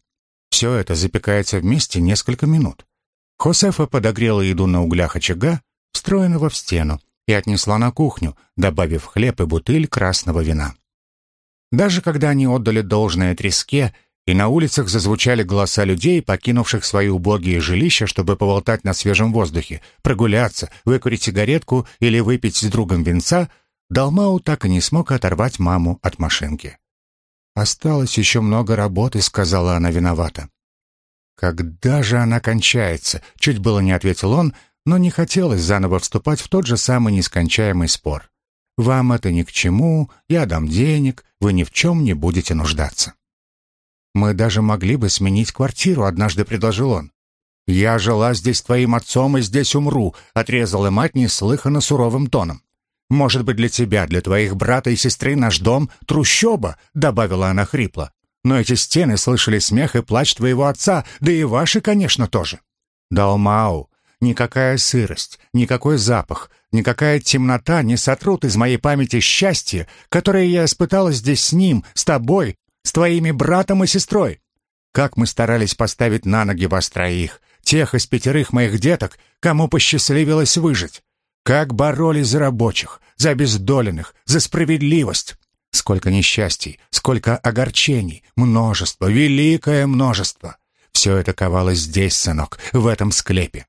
Все это запекается вместе несколько минут. Хосефа подогрела еду на углях очага, встроенного в стену, и отнесла на кухню, добавив хлеб и бутыль красного вина. Даже когда они отдали должное треске, и на улицах зазвучали голоса людей, покинувших свои убогие жилища, чтобы поболтать на свежем воздухе, прогуляться, выкурить сигаретку или выпить с другом винца, Далмау так и не смог оторвать маму от машинки. «Осталось еще много работы», — сказала она виновата. «Когда же она кончается?» — чуть было не ответил он, но не хотелось заново вступать в тот же самый нескончаемый спор. «Вам это ни к чему, я дам денег, вы ни в чем не будете нуждаться». «Мы даже могли бы сменить квартиру», — однажды предложил он. «Я жила здесь твоим отцом и здесь умру», — отрезала мать неслыханно суровым тоном. «Может быть, для тебя, для твоих брата и сестры наш дом — трущоба», — добавила она хрипло. «Но эти стены слышали смех и плач твоего отца, да и ваши, конечно, тоже». «Далмау, Никакая сырость, никакой запах, никакая темнота не сотрут из моей памяти счастье, которое я испытала здесь с ним, с тобой, с твоими братом и сестрой. Как мы старались поставить на ноги вас троих, тех из пятерых моих деток, кому посчастливилось выжить. Как боролись за рабочих, за обездоленных, за справедливость. Сколько несчастий, сколько огорчений, множество, великое множество. Все это ковалось здесь, сынок, в этом склепе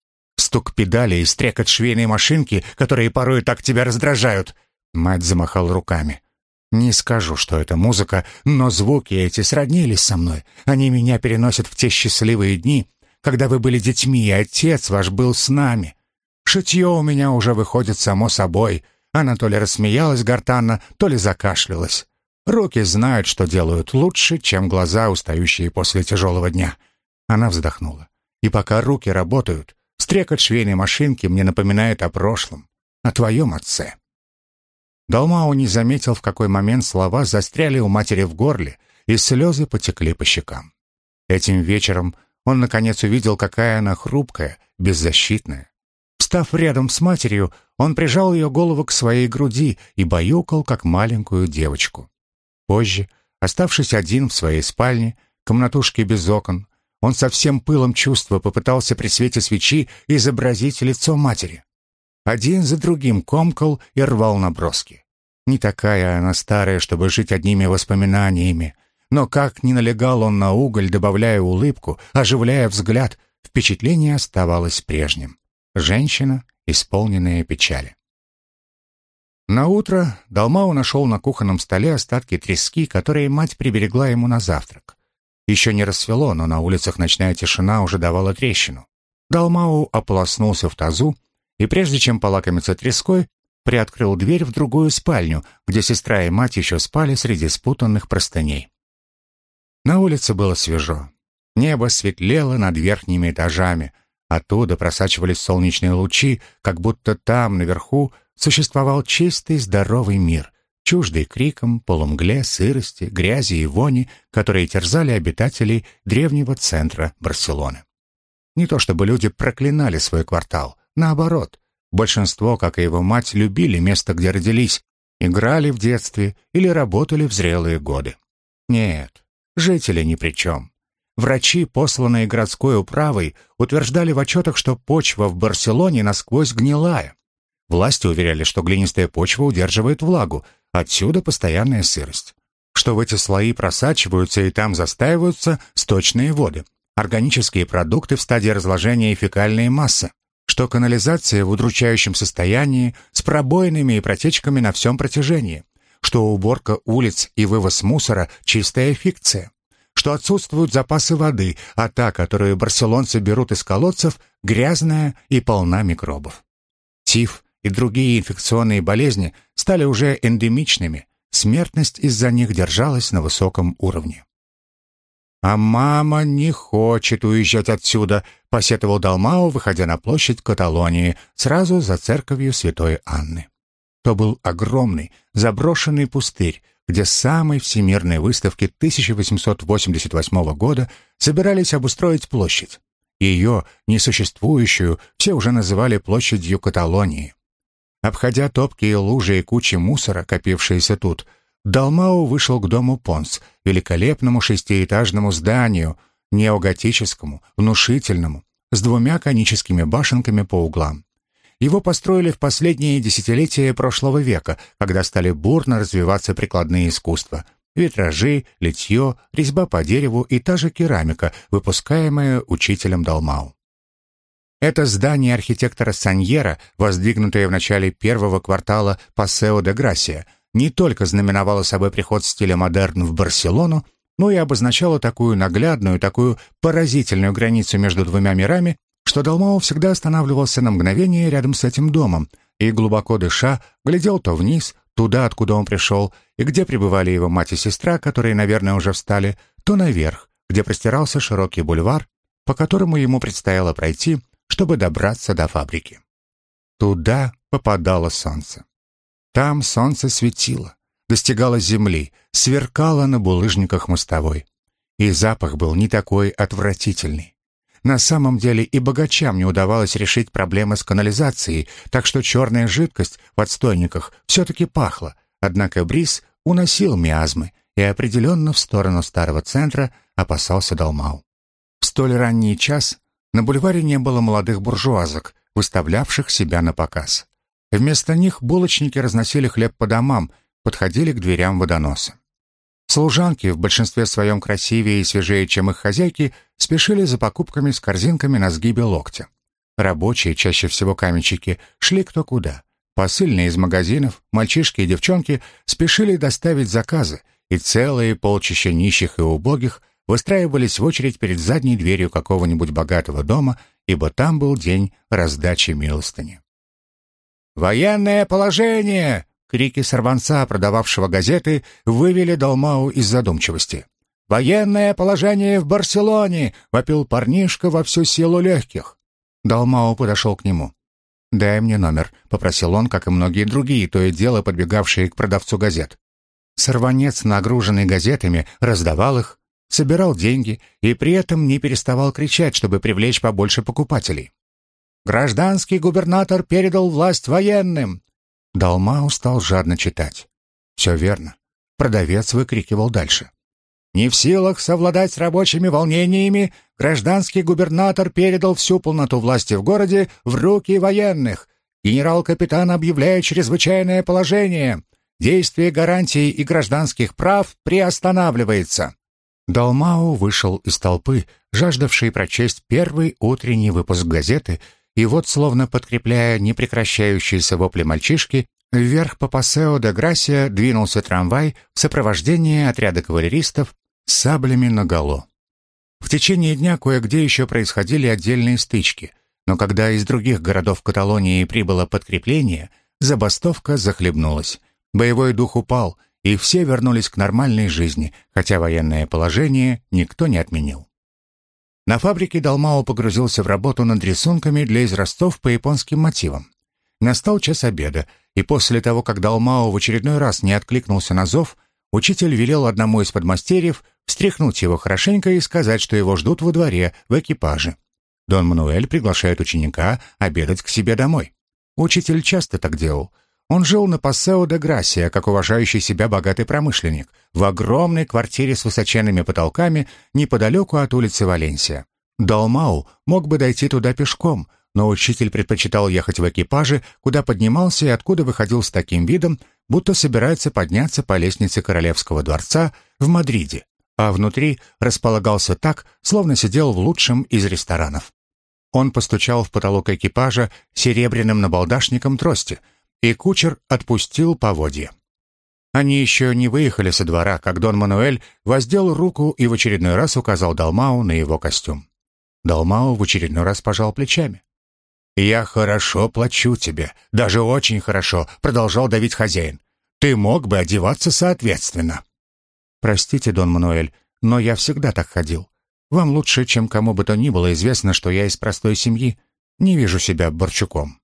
стук педалей и стрекот швейной машинки, которые порой так тебя раздражают». Мать замахал руками. «Не скажу, что это музыка, но звуки эти сроднились со мной. Они меня переносят в те счастливые дни, когда вы были детьми, и отец ваш был с нами. Шитье у меня уже выходит само собой». Она то ли рассмеялась гортанно, то ли закашлялась. Руки знают, что делают лучше, чем глаза, устающие после тяжелого дня. Она вздохнула. И пока руки работают, Стрекот швейной машинки мне напоминает о прошлом, о твоем отце. Далмау не заметил, в какой момент слова застряли у матери в горле, и слезы потекли по щекам. Этим вечером он наконец увидел, какая она хрупкая, беззащитная. Встав рядом с матерью, он прижал ее голову к своей груди и баюкал, как маленькую девочку. Позже, оставшись один в своей спальне, комнатушке без окон, он со всем пылом чувства попытался при свете свечи изобразить лицо матери. Один за другим комкал и рвал наброски. Не такая она старая, чтобы жить одними воспоминаниями. Но как ни налегал он на уголь, добавляя улыбку, оживляя взгляд, впечатление оставалось прежним. Женщина, исполненная печали. На утро Далмау нашел на кухонном столе остатки трески, которые мать приберегла ему на завтрак. Еще не рассвело, но на улицах ночная тишина уже давала трещину. Далмау ополоснулся в тазу и, прежде чем полакомиться треской, приоткрыл дверь в другую спальню, где сестра и мать еще спали среди спутанных простыней. На улице было свежо. Небо светлело над верхними этажами. Оттуда просачивались солнечные лучи, как будто там, наверху, существовал чистый здоровый мир, чуждый криком, полумгле, сырости, грязи и вони, которые терзали обитателей древнего центра Барселоны. Не то чтобы люди проклинали свой квартал, наоборот, большинство, как и его мать, любили место, где родились, играли в детстве или работали в зрелые годы. Нет, жители ни при чем. Врачи, посланные городской управой, утверждали в отчетах, что почва в Барселоне насквозь гнилая. Власти уверяли, что глинистая почва удерживает влагу, Отсюда постоянная сырость. Что в эти слои просачиваются и там застаиваются сточные воды, органические продукты в стадии разложения и фекальные массы, что канализация в удручающем состоянии с пробоинами и протечками на всем протяжении, что уборка улиц и вывоз мусора – чистая фикция, что отсутствуют запасы воды, а та, которую барселонцы берут из колодцев, грязная и полна микробов. Тиф и другие инфекционные болезни стали уже эндемичными, смертность из-за них держалась на высоком уровне. «А мама не хочет уезжать отсюда», — посетовал Далмао, выходя на площадь Каталонии, сразу за церковью Святой Анны. То был огромный, заброшенный пустырь, где с самой всемирной выставки 1888 года собирались обустроить площадь. Ее, несуществующую, все уже называли площадью Каталонии. Обходя топкие лужи и кучи мусора, копившиеся тут, Далмау вышел к дому Понс, великолепному шестиэтажному зданию, неоготическому, внушительному, с двумя коническими башенками по углам. Его построили в последние десятилетия прошлого века, когда стали бурно развиваться прикладные искусства – витражи, литье, резьба по дереву и та же керамика, выпускаемая учителем Далмау. Это здание архитектора Саньера, воздвигнутое в начале первого квартала Пасео де Грасия, не только знаменовало собой приход стиля модерн в Барселону, но и обозначало такую наглядную, такую поразительную границу между двумя мирами, что Далмао всегда останавливался на мгновение рядом с этим домом и, глубоко дыша, глядел то вниз, туда, откуда он пришел, и где пребывали его мать и сестра, которые, наверное, уже встали, то наверх, где простирался широкий бульвар, по которому ему предстояло пройти, чтобы добраться до фабрики. Туда попадало солнце. Там солнце светило, достигало земли, сверкало на булыжниках мостовой. И запах был не такой отвратительный. На самом деле и богачам не удавалось решить проблемы с канализацией, так что черная жидкость в отстойниках все-таки пахла, однако бриз уносил миазмы и определенно в сторону старого центра опасался Далмау. В столь ранний час на бульваре не было молодых буржуазок, выставлявших себя на показ. Вместо них булочники разносили хлеб по домам, подходили к дверям водоноса. Служанки, в большинстве своем красивее и свежее, чем их хозяйки, спешили за покупками с корзинками на сгибе локтя. Рабочие, чаще всего каменщики, шли кто куда. Посыльные из магазинов, мальчишки и девчонки спешили доставить заказы, и целые полчища нищих и убогих выстраивались в очередь перед задней дверью какого-нибудь богатого дома, ибо там был день раздачи милостыни. «Военное положение!» Крики сорванца, продававшего газеты, вывели Далмау из задумчивости. «Военное положение в Барселоне!» — вопил парнишка во всю силу легких. Далмау подошел к нему. «Дай мне номер», — попросил он, как и многие другие, то и дело подбегавшие к продавцу газет. Сорванец, нагруженный газетами, раздавал их, собирал деньги и при этом не переставал кричать, чтобы привлечь побольше покупателей. «Гражданский губернатор передал власть военным!» Далмау стал жадно читать. «Все верно». Продавец выкрикивал дальше. «Не в силах совладать с рабочими волнениями, гражданский губернатор передал всю полноту власти в городе в руки военных. Генерал-капитан объявляет чрезвычайное положение. Действие гарантий и гражданских прав приостанавливается». Далмау вышел из толпы, жаждавшей прочесть первый утренний выпуск газеты, и вот, словно подкрепляя непрекращающиеся вопли мальчишки, вверх по Пасео де Грасия двинулся трамвай в сопровождении отряда кавалеристов с саблями наголо. В течение дня кое-где еще происходили отдельные стычки, но когда из других городов Каталонии прибыло подкрепление, забастовка захлебнулась. Боевой дух упал — и все вернулись к нормальной жизни, хотя военное положение никто не отменил. На фабрике Далмао погрузился в работу над рисунками для израстов по японским мотивам. Настал час обеда, и после того, как Далмао в очередной раз не откликнулся на зов, учитель велел одному из подмастерьев встряхнуть его хорошенько и сказать, что его ждут во дворе, в экипаже. Дон Мануэль приглашает ученика обедать к себе домой. Учитель часто так делал — он жил на Пассео де Грасия, как уважающий себя богатый промышленник, в огромной квартире с высоченными потолками неподалеку от улицы Валенсия. Далмау мог бы дойти туда пешком, но учитель предпочитал ехать в экипаже, куда поднимался и откуда выходил с таким видом, будто собирается подняться по лестнице Королевского дворца в Мадриде, а внутри располагался так, словно сидел в лучшем из ресторанов. Он постучал в потолок экипажа серебряным набалдашником трости — и кучер отпустил поводья. Они еще не выехали со двора, как Дон Мануэль воздел руку и в очередной раз указал Далмау на его костюм. Далмау в очередной раз пожал плечами. «Я хорошо плачу тебе, даже очень хорошо», — продолжал давить хозяин. «Ты мог бы одеваться соответственно». «Простите, Дон Мануэль, но я всегда так ходил. Вам лучше, чем кому бы то ни было известно, что я из простой семьи. Не вижу себя борчуком».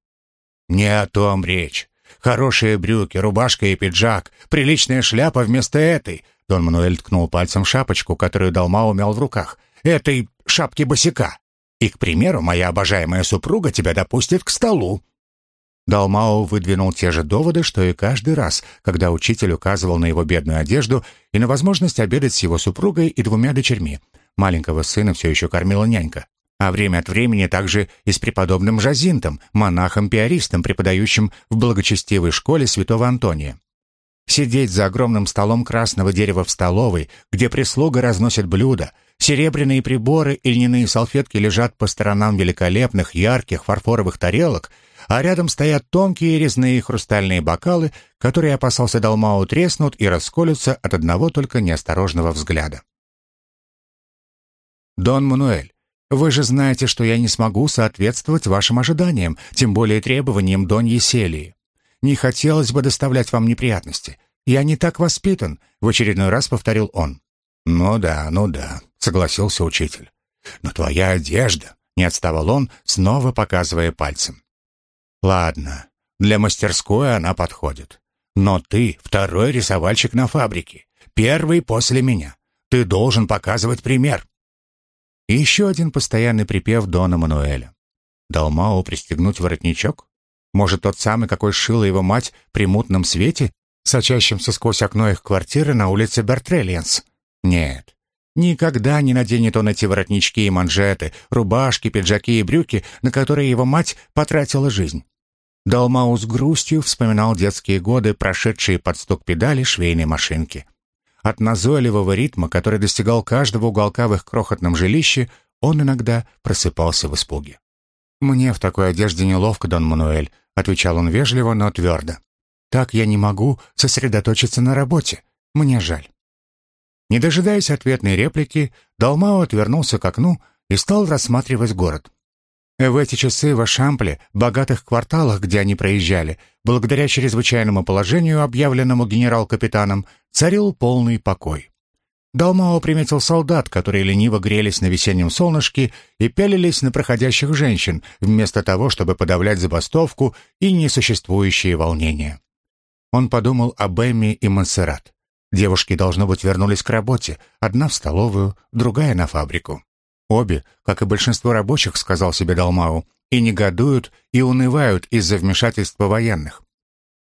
«Не о том речь. Хорошие брюки, рубашка и пиджак, приличная шляпа вместо этой». Дон Мануэль ткнул пальцем шапочку, которую Далма умел в руках. «Этой шапки босика. И, к примеру, моя обожаемая супруга тебя допустит к столу». Далмао выдвинул те же доводы, что и каждый раз, когда учитель указывал на его бедную одежду и на возможность обедать с его супругой и двумя дочерьми. Маленького сына все еще кормила нянька. А время от времени также и с преподобным Жазинтом, монахом-пиаристом, преподающим в благочестивой школе святого Антония. Сидеть за огромным столом красного дерева в столовой, где прислуга разносит блюда, серебряные приборы и льняные салфетки лежат по сторонам великолепных, ярких фарфоровых тарелок, а рядом стоят тонкие резные хрустальные бокалы, которые, опасался Далмау, треснут и расколются от одного только неосторожного взгляда. «Дон Мануэль, вы же знаете, что я не смогу соответствовать вашим ожиданиям, тем более требованиям Доньи Селии. Не хотелось бы доставлять вам неприятности. Я не так воспитан», — в очередной раз повторил он. «Ну да, ну да», — согласился учитель. «Но твоя одежда», — не отставал он, снова показывая пальцем. «Ладно, для мастерской она подходит. Но ты второй рисовальщик на фабрике, первый после меня. Ты должен показывать пример». И еще один постоянный припев Дона Мануэля. Дал Мао пристегнуть воротничок? Может, тот самый, какой шила его мать при мутном свете, сочащемся сквозь окно их квартиры на улице Бертрелиенс? Нет. Никогда не наденет он эти воротнички и манжеты, рубашки, пиджаки и брюки, на которые его мать потратила жизнь. Далмау с грустью вспоминал детские годы, прошедшие под стук педали швейной машинки. От назойливого ритма, который достигал каждого уголка в их крохотном жилище, он иногда просыпался в испуге. «Мне в такой одежде неловко, Дон Мануэль», — отвечал он вежливо, но твердо. «Так я не могу сосредоточиться на работе. Мне жаль». Не дожидаясь ответной реплики, Далмао отвернулся к окну и стал рассматривать город. В эти часы в Ашампле, богатых кварталах, где они проезжали, благодаря чрезвычайному положению, объявленному генерал-капитаном, царил полный покой. Далмао приметил солдат, которые лениво грелись на весеннем солнышке и пялились на проходящих женщин, вместо того, чтобы подавлять забастовку и несуществующие волнения. Он подумал об Эмми и Монсеррат. Девушки, должно быть, вернулись к работе, одна в столовую, другая на фабрику. Обе, как и большинство рабочих, сказал себе Далмау, и негодуют, и унывают из-за вмешательства военных.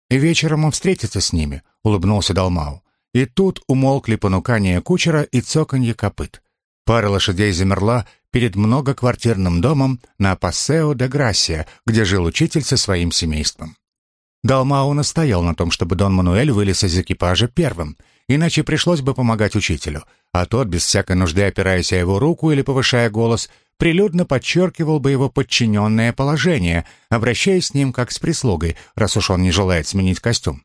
Вечером он встретится с ними, улыбнулся Далмау. И тут умолкли понукания кучера и цоканье копыт. Пара лошадей замерла перед многоквартирным домом на Пассео де Грасия, где жил учитель со своим семейством. Далмау настоял на том, чтобы Дон Мануэль вылез из экипажа первым, иначе пришлось бы помогать учителю, а тот, без всякой нужды опираясь о его руку или повышая голос, прилюдно подчеркивал бы его подчиненное положение, обращаясь с ним как с прислугой, раз уж он не желает сменить костюм.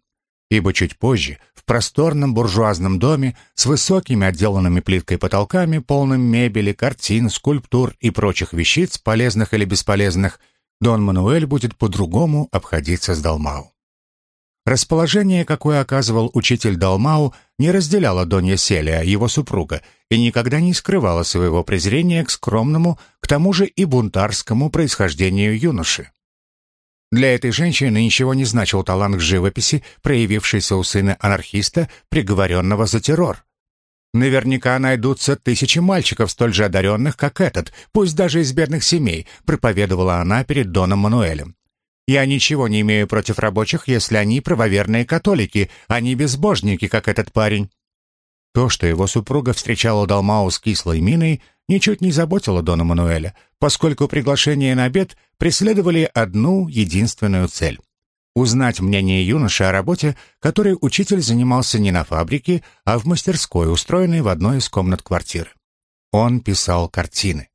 Ибо чуть позже, в просторном буржуазном доме с высокими отделанными плиткой потолками, полным мебели, картин, скульптур и прочих вещиц, полезных или бесполезных, Дон Мануэль будет по-другому обходиться с Далмау. Расположение, какое оказывал учитель Далмау, не разделяла Донья Селия, его супруга, и никогда не скрывала своего презрения к скромному, к тому же и бунтарскому происхождению юноши. Для этой женщины ничего не значил талант к живописи, проявившийся у сына анархиста, приговоренного за террор. Наверняка найдутся тысячи мальчиков, столь же одаренных, как этот, пусть даже из бедных семей, проповедовала она перед Доном Мануэлем. Я ничего не имею против рабочих, если они правоверные католики, а не безбожники, как этот парень». То, что его супруга встречала Далмау с кислой миной, ничуть не заботило Дона Мануэля, поскольку приглашения на обед преследовали одну единственную цель — узнать мнение юноши о работе, которой учитель занимался не на фабрике, а в мастерской, устроенной в одной из комнат квартиры. Он писал картины.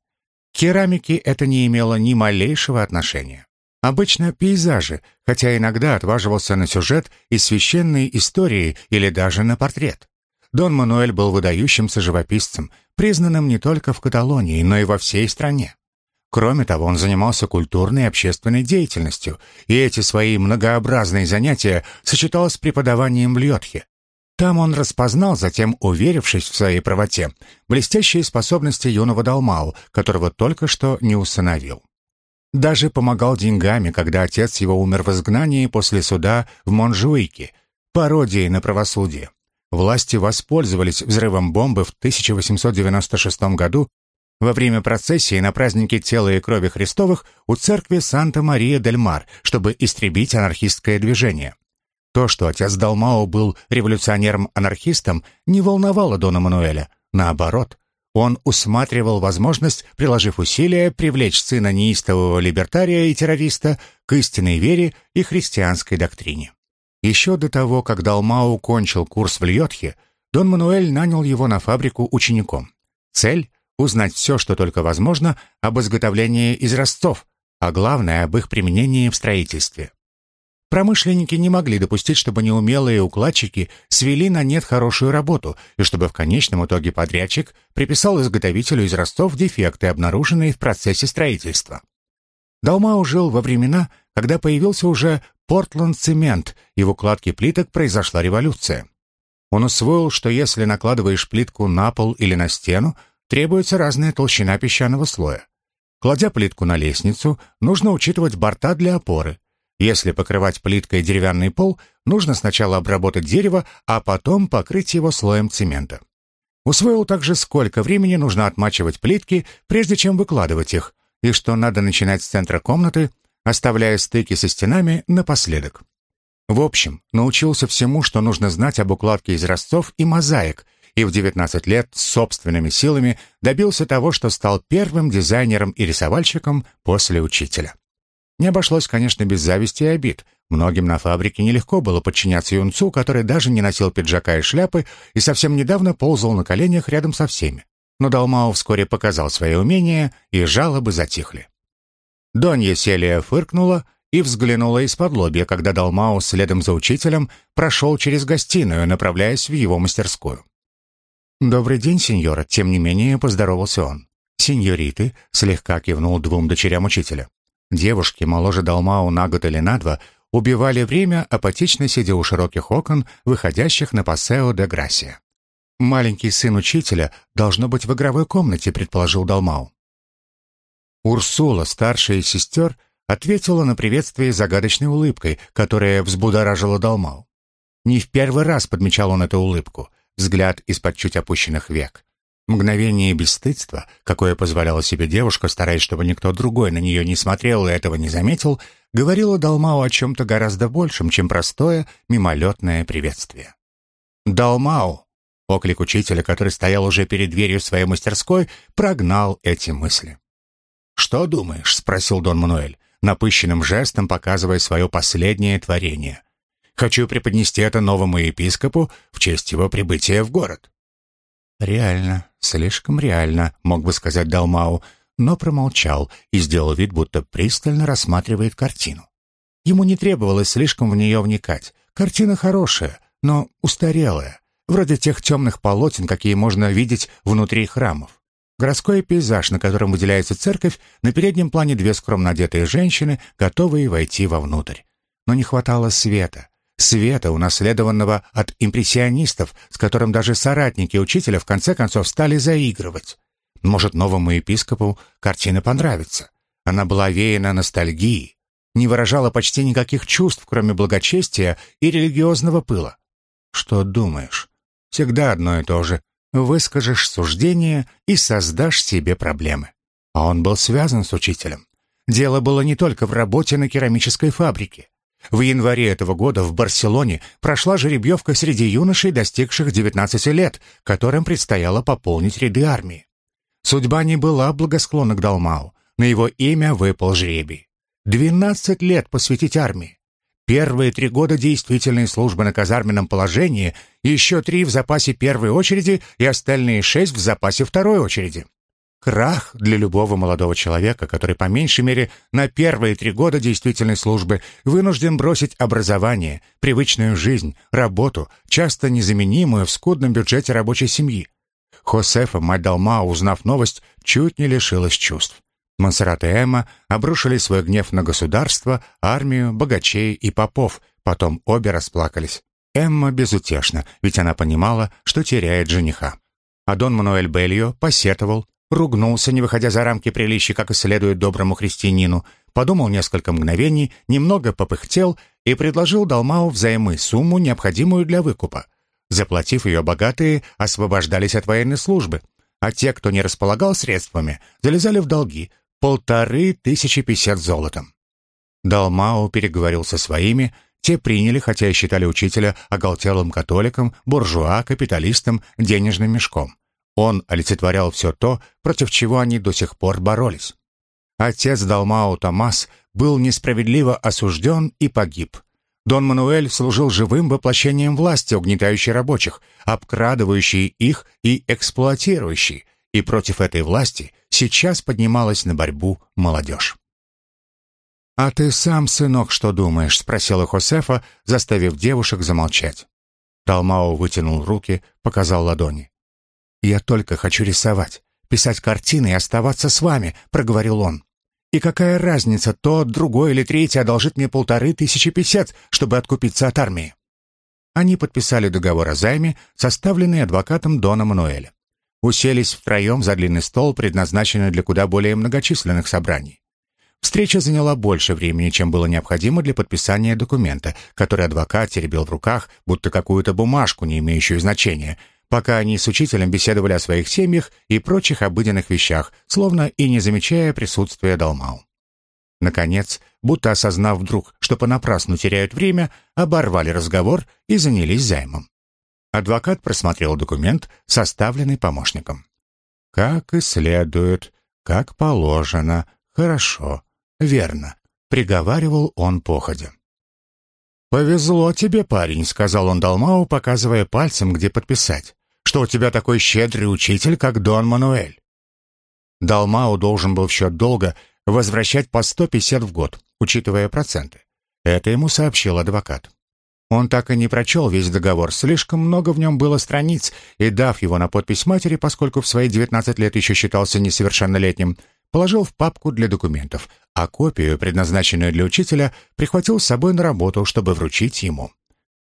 К керамике это не имело ни малейшего отношения. Обычно пейзажи, хотя иногда отваживался на сюжет из священной истории или даже на портрет. Дон Мануэль был выдающимся живописцем, признанным не только в Каталонии, но и во всей стране. Кроме того, он занимался культурной и общественной деятельностью, и эти свои многообразные занятия сочетал с преподаванием в Льотхе. Там он распознал, затем уверившись в своей правоте, блестящие способности юного Далмау, которого только что не усыновил. Даже помогал деньгами, когда отец его умер в изгнании после суда в Монжуике, пародией на правосудие. Власти воспользовались взрывом бомбы в 1896 году во время процессии на празднике тела и крови Христовых у церкви Санта-Мария-дель-Мар, чтобы истребить анархистское движение. То, что отец Далмао был революционером-анархистом, не волновало Дона Мануэля. Наоборот, Он усматривал возможность, приложив усилия, привлечь сына неистового либертария и террориста к истинной вере и христианской доктрине. Еще до того, как Далмау кончил курс в Льотхе, Дон Мануэль нанял его на фабрику учеником. Цель — узнать все, что только возможно, об изготовлении изразцов, а главное — об их применении в строительстве. Промышленники не могли допустить, чтобы неумелые укладчики свели на нет хорошую работу, и чтобы в конечном итоге подрядчик приписал изготовителю из Ростов дефекты, обнаруженные в процессе строительства. Далмау жил во времена, когда появился уже Портланд-цемент, и в укладке плиток произошла революция. Он усвоил, что если накладываешь плитку на пол или на стену, требуется разная толщина песчаного слоя. Кладя плитку на лестницу, нужно учитывать борта для опоры, если покрывать плиткой деревянный пол, нужно сначала обработать дерево, а потом покрыть его слоем цемента. Усвоил также, сколько времени нужно отмачивать плитки, прежде чем выкладывать их, и что надо начинать с центра комнаты, оставляя стыки со стенами напоследок. В общем, научился всему, что нужно знать об укладке изразцов и мозаик, и в 19 лет собственными силами добился того, что стал первым дизайнером и рисовальщиком после учителя. Не обошлось, конечно, без зависти и обид. Многим на фабрике нелегко было подчиняться юнцу, который даже не носил пиджака и шляпы и совсем недавно ползал на коленях рядом со всеми. Но Далмау вскоре показал свои умения, и жалобы затихли. Донья Селия фыркнула и взглянула из-под лобья, когда Далмау следом за учителем прошел через гостиную, направляясь в его мастерскую. «Добрый день, сеньора», — тем не менее поздоровался он. Сеньориты слегка кивнул двум дочерям учителя. Девушки, моложе Далмау на год или на два, убивали время, апатично сидя у широких окон, выходящих на Пассео де Грасия. «Маленький сын учителя должно быть в игровой комнате», — предположил Далмау. Урсула, старшая из сестер, ответила на приветствие загадочной улыбкой, которая взбудоражила Далмау. Не в первый раз подмечал он эту улыбку, взгляд из-под чуть опущенных век. Мгновение бесстыдства, какое позволяла себе девушка, стараясь, чтобы никто другой на нее не смотрел и этого не заметил, говорило Далмау о чем-то гораздо большем, чем простое мимолетное приветствие. «Далмау!» — оклик учителя, который стоял уже перед дверью своей мастерской, прогнал эти мысли. «Что думаешь?» — спросил Дон Мануэль, напыщенным жестом показывая свое последнее творение. «Хочу преподнести это новому епископу в честь его прибытия в город». «Реально, слишком реально», — мог бы сказать Далмау, но промолчал и сделал вид, будто пристально рассматривает картину. Ему не требовалось слишком в нее вникать. Картина хорошая, но устарелая, вроде тех темных полотен, какие можно видеть внутри храмов. Городской пейзаж, на котором выделяется церковь, на переднем плане две скромно одетые женщины, готовые войти вовнутрь. Но не хватало света, света, унаследованного от импрессионистов, с которым даже соратники учителя в конце концов стали заигрывать. Может, новому епископу картина понравится. Она была веяна ностальгией, не выражала почти никаких чувств, кроме благочестия и религиозного пыла. Что думаешь? Всегда одно и то же. Выскажешь суждение и создашь себе проблемы. А он был связан с учителем. Дело было не только в работе на керамической фабрике. В январе этого года в Барселоне прошла жеребьевка среди юношей, достигших 19 лет, которым предстояло пополнить ряды армии. Судьба не была благосклонна к Далмау. На его имя выпал жребий. 12 лет посвятить армии. Первые три года действительной службы на казарменном положении, еще три в запасе первой очереди и остальные шесть в запасе второй очереди. Крах для любого молодого человека, который по меньшей мере на первые три года действительной службы вынужден бросить образование, привычную жизнь, работу, часто незаменимую в скудном бюджете рабочей семьи. Хосефа, мать Далма, узнав новость, чуть не лишилась чувств. Монсеррат и Эмма обрушили свой гнев на государство, армию, богачей и попов, потом обе расплакались. Эмма безутешна, ведь она понимала, что теряет жениха. А Дон Мануэль Бельо посетовал, ругнулся, не выходя за рамки приличия, как и следует доброму христианину, подумал несколько мгновений, немного попыхтел и предложил Далмау взаймы сумму, необходимую для выкупа. Заплатив ее, богатые освобождались от военной службы, а те, кто не располагал средствами, залезали в долги – полторы тысячи песет золотом. Далмау переговорил со своими, те приняли, хотя и считали учителя оголтелым католиком, буржуа, капиталистом, денежным мешком. Он олицетворял все то, против чего они до сих пор боролись. Отец Далмау Томас был несправедливо осужден и погиб. Дон Мануэль служил живым воплощением власти, угнетающей рабочих, обкрадывающей их и эксплуатирующей, и против этой власти сейчас поднималась на борьбу молодежь. «А ты сам, сынок, что думаешь?» — спросила Хосефа, заставив девушек замолчать. Талмао вытянул руки, показал ладони. «Я только хочу рисовать, писать картины и оставаться с вами», — проговорил он. «И какая разница, тот, другой или третий одолжит мне полторы тысячи песет, чтобы откупиться от армии?» Они подписали договор о займе, составленный адвокатом Дона Мануэля. Уселись втроем за длинный стол, предназначенный для куда более многочисленных собраний. Встреча заняла больше времени, чем было необходимо для подписания документа, который адвокат теребил в руках, будто какую-то бумажку, не имеющую значения, пока они с учителем беседовали о своих семьях и прочих обыденных вещах, словно и не замечая присутствия Далмау. Наконец, будто осознав вдруг, что понапрасну теряют время, оборвали разговор и занялись займом. Адвокат просмотрел документ, составленный помощником. «Как и следует, как положено, хорошо», «Верно», — приговаривал он походя. «Повезло тебе, парень», — сказал он Далмау, показывая пальцем, где подписать, «что у тебя такой щедрый учитель, как Дон Мануэль». Далмау должен был в счет долга возвращать по 150 в год, учитывая проценты. Это ему сообщил адвокат. Он так и не прочел весь договор, слишком много в нем было страниц, и, дав его на подпись матери, поскольку в свои 19 лет еще считался несовершеннолетним, положил в папку для документов, а копию, предназначенную для учителя, прихватил с собой на работу, чтобы вручить ему.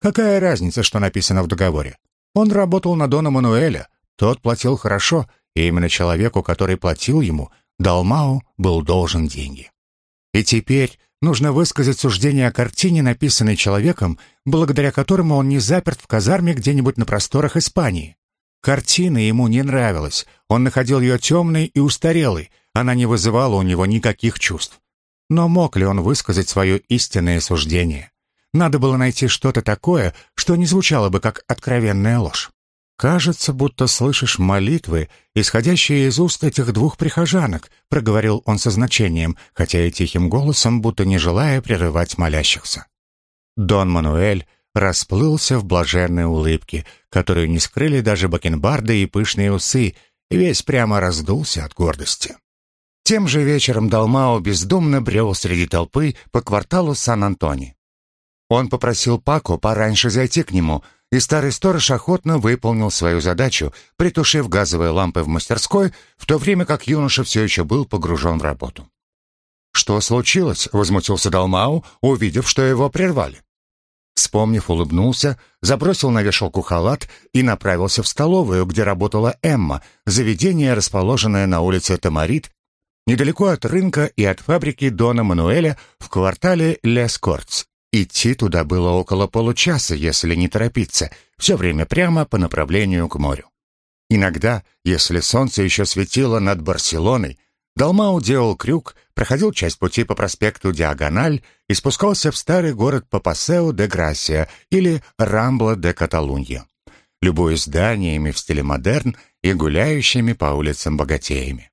Какая разница, что написано в договоре? Он работал на Дона Мануэля, тот платил хорошо, и именно человеку, который платил ему, Далмау был должен деньги. И теперь нужно высказать суждение о картине, написанной человеком, благодаря которому он не заперт в казарме где-нибудь на просторах Испании. Картина ему не нравилась, он находил ее темной и устарелой, она не вызывала у него никаких чувств. Но мог ли он высказать свое истинное суждение? Надо было найти что-то такое, что не звучало бы как откровенная ложь. «Кажется, будто слышишь молитвы, исходящие из уст этих двух прихожанок», проговорил он со значением, хотя и тихим голосом, будто не желая прерывать молящихся. Дон Мануэль расплылся в блаженной улыбке, которую не скрыли даже бакенбарды и пышные усы, весь прямо раздулся от гордости. Тем же вечером Далмао бездумно брел среди толпы по кварталу Сан-Антони. Он попросил Пако пораньше зайти к нему, и старый сторож охотно выполнил свою задачу, притушив газовые лампы в мастерской, в то время как юноша все еще был погружен в работу. «Что случилось?» — возмутился Далмау, увидев, что его прервали. Вспомнив, улыбнулся, забросил на вешалку халат и направился в столовую, где работала Эмма, заведение, расположенное на улице Тамарит, недалеко от рынка и от фабрики Дона Мануэля в квартале Лескортс. Идти туда было около получаса, если не торопиться, все время прямо по направлению к морю. Иногда, если солнце еще светило над Барселоной, Далмау делал крюк, проходил часть пути по проспекту Диагональ и спускался в старый город по Пасео де Грасия или Рамбла де Каталунья, любуясь зданиями в стиле модерн и гуляющими по улицам богатеями.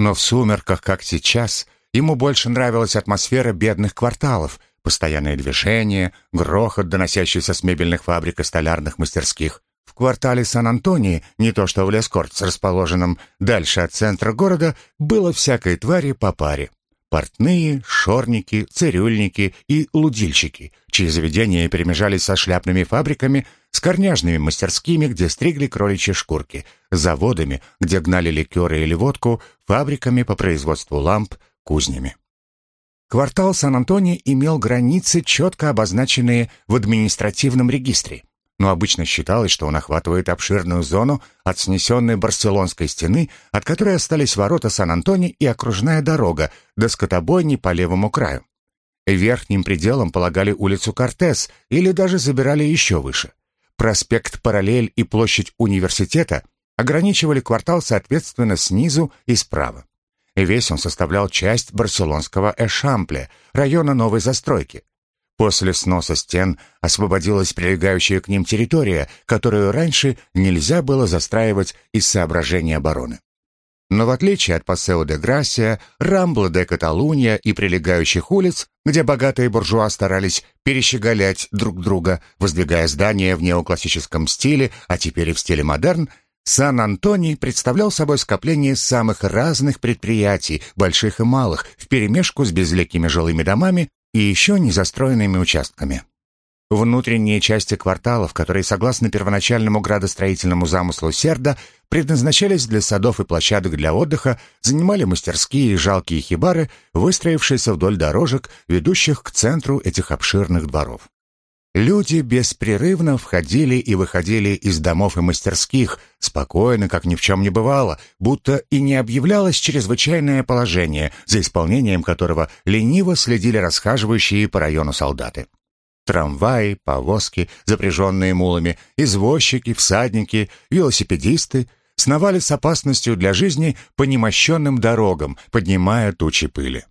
Но в сумерках, как сейчас, ему больше нравилась атмосфера бедных кварталов, постоянное движение, грохот, доносящийся с мебельных фабрик и столярных мастерских. В квартале Сан-Антони, не то что в Лескорт, расположенном дальше от центра города, было всякой твари по паре. Портные, шорники, цирюльники и лудильщики, чьи заведения перемежались со шляпными фабриками, с корняжными мастерскими, где стригли кроличьи шкурки, заводами, где гнали ликеры или водку, фабриками по производству ламп, кузнями. Квартал Сан-Антони имел границы, четко обозначенные в административном регистре но обычно считалось, что он охватывает обширную зону от снесенной Барселонской стены, от которой остались ворота Сан-Антони и окружная дорога до скотобойни по левому краю. Верхним пределом полагали улицу Кортес или даже забирали еще выше. Проспект Параллель и площадь университета ограничивали квартал соответственно снизу и справа. Весь он составлял часть барселонского Эшампле, района новой застройки. После сноса стен освободилась прилегающая к ним территория, которую раньше нельзя было застраивать из соображений обороны. Но в отличие от Пассео де Грасия, Рамбла де Каталуния и прилегающих улиц, где богатые буржуа старались перещеголять друг друга, воздвигая здания в неоклассическом стиле, а теперь и в стиле модерн, Сан-Антоний представлял собой скопление самых разных предприятий, больших и малых, вперемешку с безликими жилыми домами, и еще незастроенными участками. Внутренние части кварталов, которые, согласно первоначальному градостроительному замыслу Серда, предназначались для садов и площадок для отдыха, занимали мастерские и жалкие хибары, выстроившиеся вдоль дорожек, ведущих к центру этих обширных дворов. Люди беспрерывно входили и выходили из домов и мастерских, спокойно, как ни в чем не бывало, будто и не объявлялось чрезвычайное положение, за исполнением которого лениво следили расхаживающие по району солдаты. Трамваи, повозки, запряженные мулами, извозчики, всадники, велосипедисты сновали с опасностью для жизни по немощенным дорогам, поднимая тучи пыли.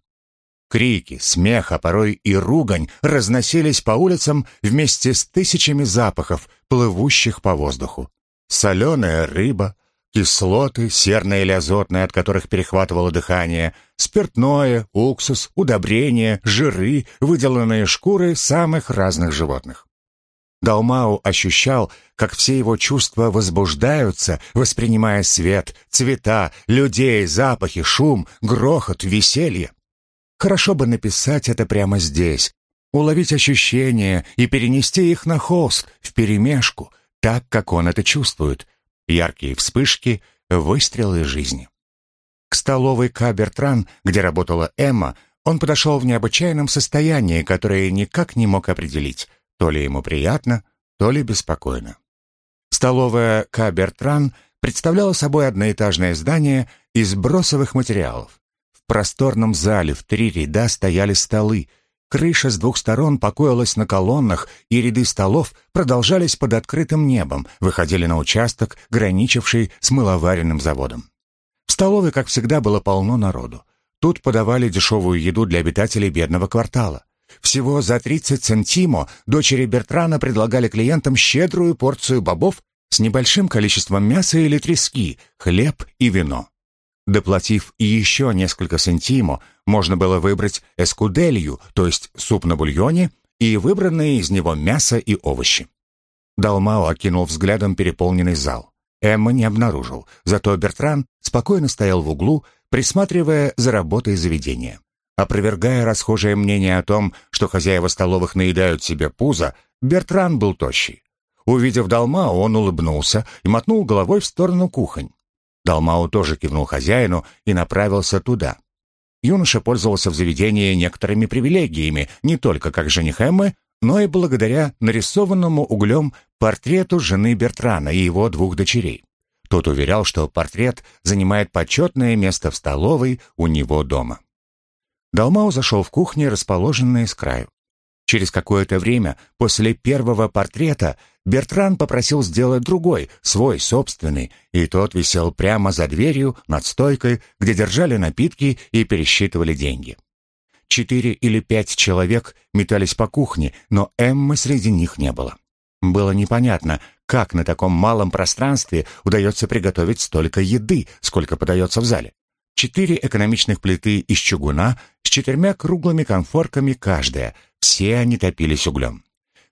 Крики, смех, а порой и ругань разносились по улицам вместе с тысячами запахов, плывущих по воздуху. Соленая рыба, кислоты, серные или азотные, от которых перехватывало дыхание, спиртное, уксус, удобрения, жиры, выделанные шкуры самых разных животных. Далмау ощущал, как все его чувства возбуждаются, воспринимая свет, цвета, людей, запахи, шум, грохот, веселье. Хорошо бы написать это прямо здесь, уловить ощущения и перенести их на холст, вперемешку, так, как он это чувствует. Яркие вспышки, выстрелы жизни. К столовой Кабертран, где работала Эмма, он подошел в необычайном состоянии, которое никак не мог определить, то ли ему приятно, то ли беспокойно. Столовая Кабертран представляла собой одноэтажное здание из бросовых материалов просторном зале в три ряда стояли столы. Крыша с двух сторон покоилась на колоннах, и ряды столов продолжались под открытым небом, выходили на участок, граничивший с мыловаренным заводом. В столовой, как всегда, было полно народу. Тут подавали дешевую еду для обитателей бедного квартала. Всего за 30 центимо дочери Бертрана предлагали клиентам щедрую порцию бобов с небольшим количеством мяса или трески, хлеб и вино. Доплатив еще несколько сантимо, можно было выбрать эскуделью, то есть суп на бульоне, и выбранные из него мясо и овощи. Далмао окинул взглядом переполненный зал. Эмма не обнаружил, зато Бертран спокойно стоял в углу, присматривая за работой заведения. Опровергая расхожее мнение о том, что хозяева столовых наедают себе пузо, Бертран был тощий. Увидев Далмао, он улыбнулся и мотнул головой в сторону кухонь. Далмау тоже кивнул хозяину и направился туда. Юноша пользовался в заведении некоторыми привилегиями, не только как жених Эммы, но и благодаря нарисованному углем портрету жены Бертрана и его двух дочерей. Тот уверял, что портрет занимает почетное место в столовой у него дома. Далмау зашел в кухню, расположенную с краю. Через какое-то время после первого портрета Бертран попросил сделать другой, свой, собственный, и тот висел прямо за дверью, над стойкой, где держали напитки и пересчитывали деньги. Четыре или пять человек метались по кухне, но Эммы среди них не было. Было непонятно, как на таком малом пространстве удается приготовить столько еды, сколько подается в зале. Четыре экономичных плиты из чугуна с четырьмя круглыми конфорками каждая, все они топились углем.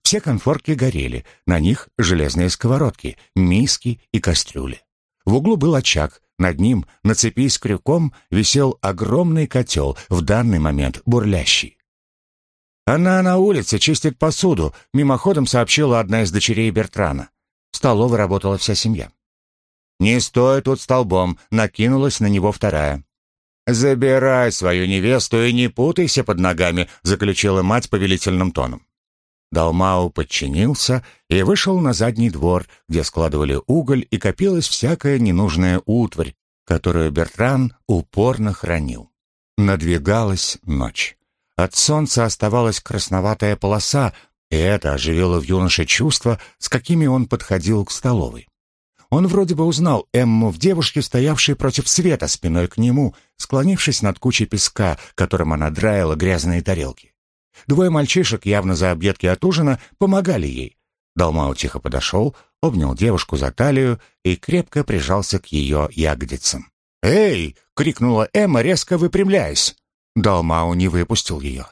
Все конфорки горели, на них железные сковородки, миски и кастрюли. В углу был очаг, над ним, на цепи с крюком, висел огромный котел, в данный момент бурлящий. «Она на улице чистит посуду», — мимоходом сообщила одна из дочерей Бертрана. В столовой работала вся семья. «Не стой тут столбом», — накинулась на него вторая. «Забирай свою невесту и не путайся под ногами», — заключила мать повелительным тоном. Далмау подчинился и вышел на задний двор, где складывали уголь и копилась всякая ненужная утварь, которую Бертран упорно хранил. Надвигалась ночь. От солнца оставалась красноватая полоса, и это оживило в юноше чувство, с какими он подходил к столовой. Он вроде бы узнал Эмму в девушке, стоявшей против света спиной к нему, склонившись над кучей песка, которым она драила грязные тарелки. Двое мальчишек, явно за объедки от ужина, помогали ей. Далмау тихо подошел, обнял девушку за талию и крепко прижался к ее ягодицам. «Эй!» — крикнула Эмма, резко выпрямляясь. Далмау не выпустил ее.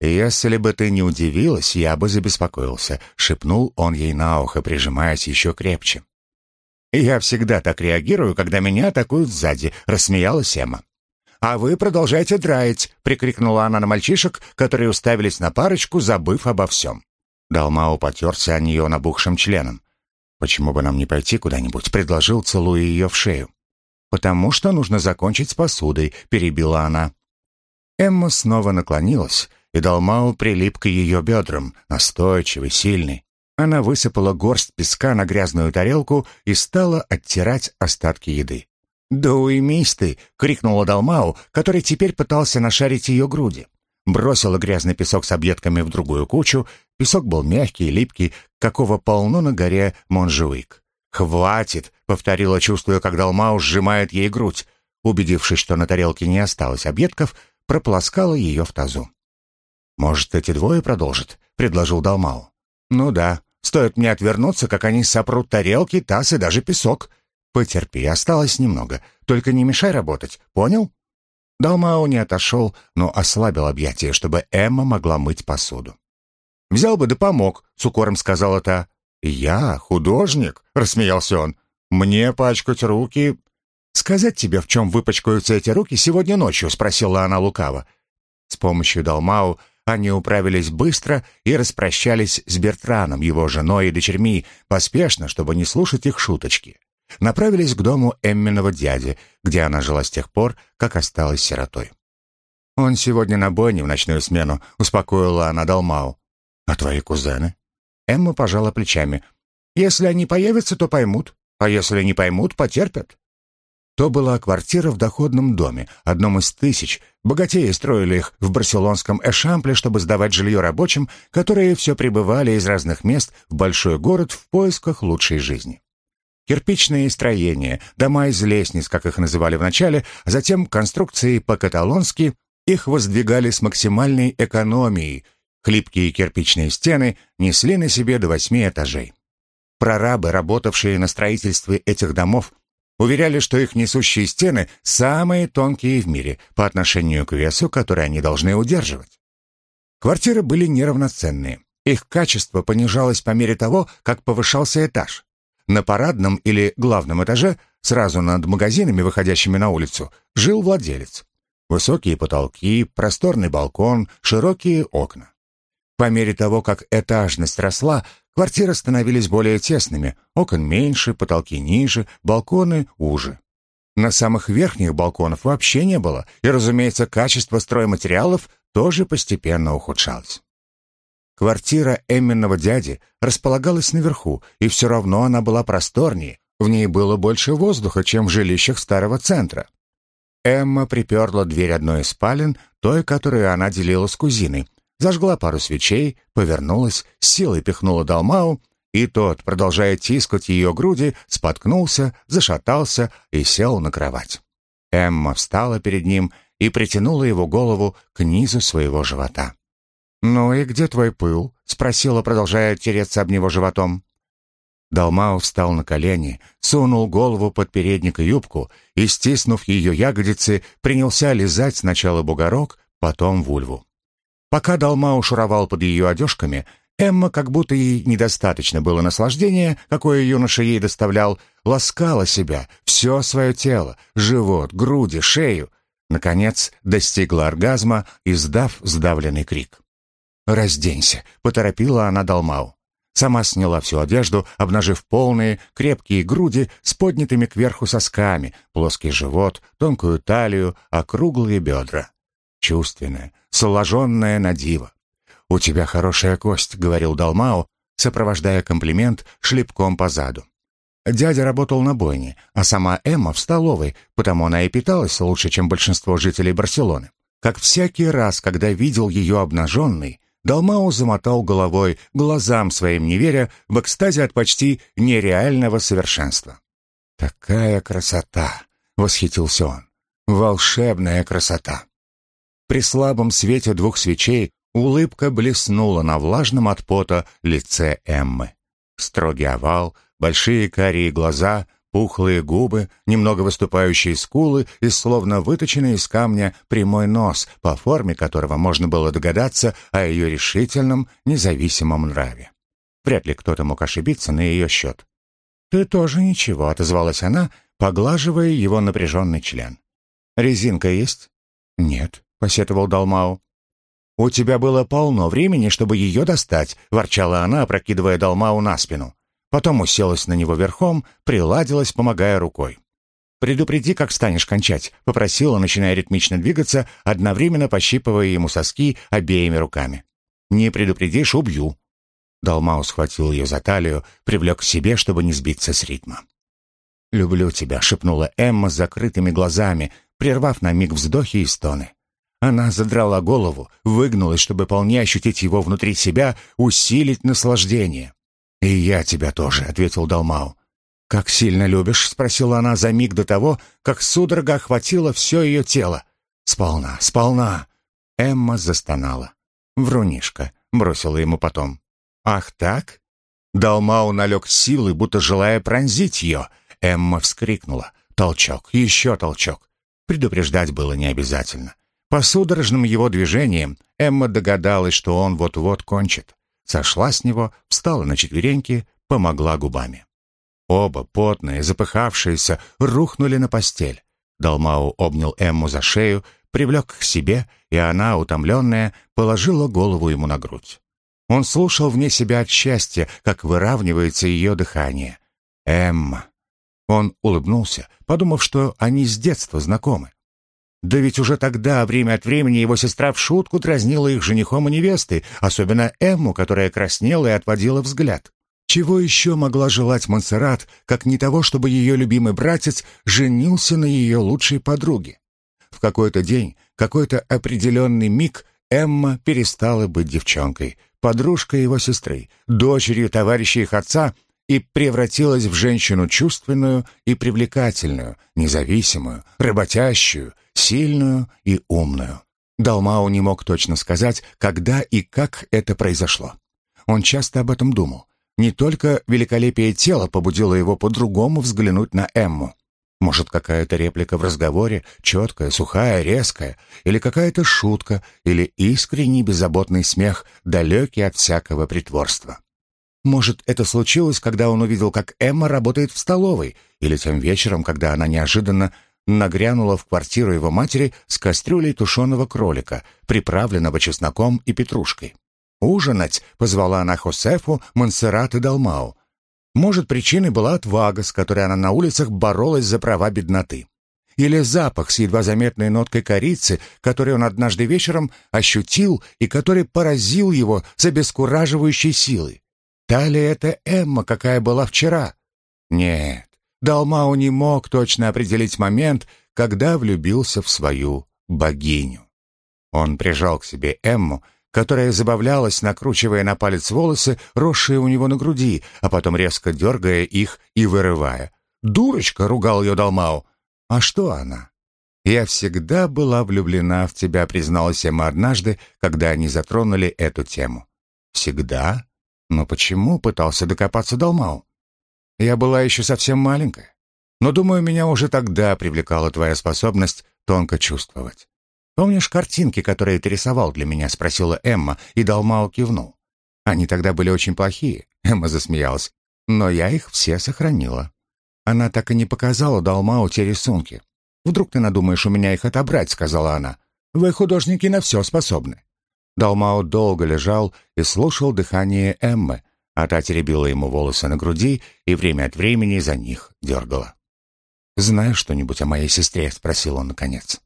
«Если бы ты не удивилась, я бы забеспокоился», — шепнул он ей на ухо, прижимаясь еще крепче. «Я всегда так реагирую, когда меня атакуют сзади», — рассмеялась Эмма. «А вы продолжайте драить», — прикрикнула она на мальчишек, которые уставились на парочку, забыв обо всем. Далмау потерся о нее набухшим членом. «Почему бы нам не пойти куда-нибудь?» — предложил, целуя ее в шею. «Потому что нужно закончить с посудой», — перебила она. Эмма снова наклонилась, и Далмау прилип к ее бедрам, настойчивый, сильный. Она высыпала горсть песка на грязную тарелку и стала оттирать остатки еды. «Да уймись ты!» — крикнула Далмау, который теперь пытался нашарить ее груди. Бросила грязный песок с объедками в другую кучу. Песок был мягкий и липкий, какого полно на горе Монжуик. «Хватит!» — повторила, чувствуя, как Далмау сжимает ей грудь. Убедившись, что на тарелке не осталось объедков, прополоскала ее в тазу. «Может, эти двое продолжат?» — предложил Далмау. «Ну да, стоит мне отвернуться, как они сопрут тарелки, таз и даже песок. Потерпи, осталось немного, только не мешай работать, понял?» Далмау не отошел, но ослабил объятия, чтобы Эмма могла мыть посуду. «Взял бы да помог», — с укором сказала та. «Я художник», — рассмеялся он. «Мне пачкать руки «Сказать тебе, в чем выпачкаются эти руки сегодня ночью?» — спросила она лукаво. С помощью Далмау они управились быстро и распрощались с Бертраном, его женой и дочерьми, поспешно, чтобы не слушать их шуточки. Направились к дому Эмминого дяди, где она жила с тех пор, как осталась сиротой. «Он сегодня на бойне в ночную смену», — успокоила она Далмау. «А твои кузены?» Эмма пожала плечами. «Если они появятся, то поймут, а если не поймут, потерпят. То была квартира в доходном доме, одном из тысяч. Богатеи строили их в барселонском Эшампле, чтобы сдавать жилье рабочим, которые все прибывали из разных мест в большой город в поисках лучшей жизни. Кирпичные строения, дома из лестниц, как их называли вначале, а затем конструкции по-каталонски, их воздвигали с максимальной экономией. Хлипкие кирпичные стены несли на себе до восьми этажей. Прорабы, работавшие на строительстве этих домов, Уверяли, что их несущие стены самые тонкие в мире по отношению к весу, который они должны удерживать. Квартиры были неравноценные. Их качество понижалось по мере того, как повышался этаж. На парадном или главном этаже, сразу над магазинами, выходящими на улицу, жил владелец. Высокие потолки, просторный балкон, широкие окна. По мере того, как этажность росла, Квартиры становились более тесными, окон меньше, потолки ниже, балконы уже. На самых верхних балконов вообще не было, и, разумеется, качество стройматериалов тоже постепенно ухудшалось. Квартира Эмминого дяди располагалась наверху, и все равно она была просторнее, в ней было больше воздуха, чем в жилищах старого центра. Эмма приперла дверь одной из спален, той, которую она делила с кузиной, зажгла пару свечей, повернулась, силой пихнула Далмау, и тот, продолжая тискать ее груди, споткнулся, зашатался и сел на кровать. Эмма встала перед ним и притянула его голову к низу своего живота. «Ну и где твой пыл?» — спросила, продолжая тереться об него животом. Далмау встал на колени, сунул голову под передник и юбку и, стиснув ее ягодицы, принялся лизать сначала бугорок, потом вульву. Пока Далмау шуровал под ее одежками, Эмма, как будто ей недостаточно было наслаждения, какое юноша ей доставлял, ласкала себя, все свое тело, живот, груди, шею. Наконец достигла оргазма, издав сдавленный крик. «Разденься», — поторопила она Далмау. Сама сняла всю одежду, обнажив полные, крепкие груди с поднятыми кверху сосками, плоский живот, тонкую талию, округлые бедра чувственная, сложенная на диво. «У тебя хорошая кость», — говорил Далмао, сопровождая комплимент шлепком по заду. Дядя работал на бойне, а сама Эмма в столовой, потому она и питалась лучше, чем большинство жителей Барселоны. Как всякий раз, когда видел ее обнаженной, Далмау замотал головой, глазам своим не веря, в экстазе от почти нереального совершенства. «Такая красота!» — восхитился он. «Волшебная красота!» При слабом свете двух свечей Улыбка блеснула на влажном от пота лице Эммы. Строгий овал, большие карие глаза, пухлые губы, немного выступающие скулы и словно выточенный из камня прямой нос, по форме которого можно было догадаться о ее решительном, независимом нраве. Вряд ли кто-то мог ошибиться на ее счет. «Ты тоже ничего», — отозвалась она, поглаживая его напряженный член. «Резинка есть?» «Нет», — посетовал Далмау. «У тебя было полно времени, чтобы ее достать», — ворчала она, опрокидывая Далмау на спину. Потом уселась на него верхом, приладилась, помогая рукой. «Предупреди, как станешь кончать», — попросила, начиная ритмично двигаться, одновременно пощипывая ему соски обеими руками. «Не предупредишь — убью». Далмау схватил ее за талию, привлек к себе, чтобы не сбиться с ритма. «Люблю тебя», — шепнула Эмма с закрытыми глазами, прервав на миг вздохи и стоны. Она задрала голову, выгнулась, чтобы полнее ощутить его внутри себя, усилить наслаждение. «И я тебя тоже», — ответил Далмау. «Как сильно любишь?» — спросила она за миг до того, как судорога охватила все ее тело. «Сполна, сполна!» Эмма застонала. «Врунишка», — бросила ему потом. «Ах так?» Далмау налег силой, будто желая пронзить ее. Эмма вскрикнула. Толчок, еще толчок. Предупреждать было не обязательно. По судорожным его движениям Эмма догадалась, что он вот-вот кончит. Сошла с него, встала на четвереньки, помогла губами. Оба, потные, запыхавшиеся, рухнули на постель. Далмау обнял Эмму за шею, привлек к себе, и она, утомленная, положила голову ему на грудь. Он слушал вне себя от счастья, как выравнивается ее дыхание. «Эмма!» Он улыбнулся, подумав, что они с детства знакомы. Да ведь уже тогда, время от времени, его сестра в шутку дразнила их женихом и невестой, особенно Эмму, которая краснела и отводила взгляд. Чего еще могла желать Монсеррат, как не того, чтобы ее любимый братец женился на ее лучшей подруге? В какой-то день, какой-то определенный миг Эмма перестала быть девчонкой, подружкой его сестры, дочерью товарища их отца — и превратилась в женщину чувственную и привлекательную, независимую, работящую, сильную и умную. Далмау не мог точно сказать, когда и как это произошло. Он часто об этом думал. Не только великолепие тела побудило его по-другому взглянуть на Эмму. Может, какая-то реплика в разговоре, четкая, сухая, резкая, или какая-то шутка, или искренний беззаботный смех, далекий от всякого притворства. Может, это случилось, когда он увидел, как Эмма работает в столовой, или тем вечером, когда она неожиданно нагрянула в квартиру его матери с кастрюлей тушеного кролика, приправленного чесноком и петрушкой. «Ужинать!» — позвала она Хосефу, Монсеррат и Далмау. Может, причиной была отвага, с которой она на улицах боролась за права бедноты. Или запах с едва заметной ноткой корицы, который он однажды вечером ощутил и который поразил его с обескураживающей силой. Та ли это Эмма, какая была вчера? Нет, Далмау не мог точно определить момент, когда влюбился в свою богиню. Он прижал к себе Эмму, которая забавлялась, накручивая на палец волосы, росшие у него на груди, а потом резко дергая их и вырывая. «Дурочка!» — ругал ее Далмау. «А что она?» «Я всегда была влюблена в тебя», — призналась Эмма однажды, когда они затронули эту тему. «Всегда?» Но почему пытался докопаться Далмау? Я была еще совсем маленькая. Но, думаю, меня уже тогда привлекала твоя способность тонко чувствовать. Помнишь картинки, которые ты рисовал для меня?» — спросила Эмма, и Далмау кивнул. «Они тогда были очень плохие», — Эмма засмеялась. «Но я их все сохранила». Она так и не показала Далмау те рисунки. «Вдруг ты надумаешь у меня их отобрать?» — сказала она. «Вы, художники, на все способны». Далмао долго лежал и слушал дыхание Эммы, а та теребила ему волосы на груди и время от времени за них дергала. «Знаешь что-нибудь о моей сестре?» — спросил он наконец.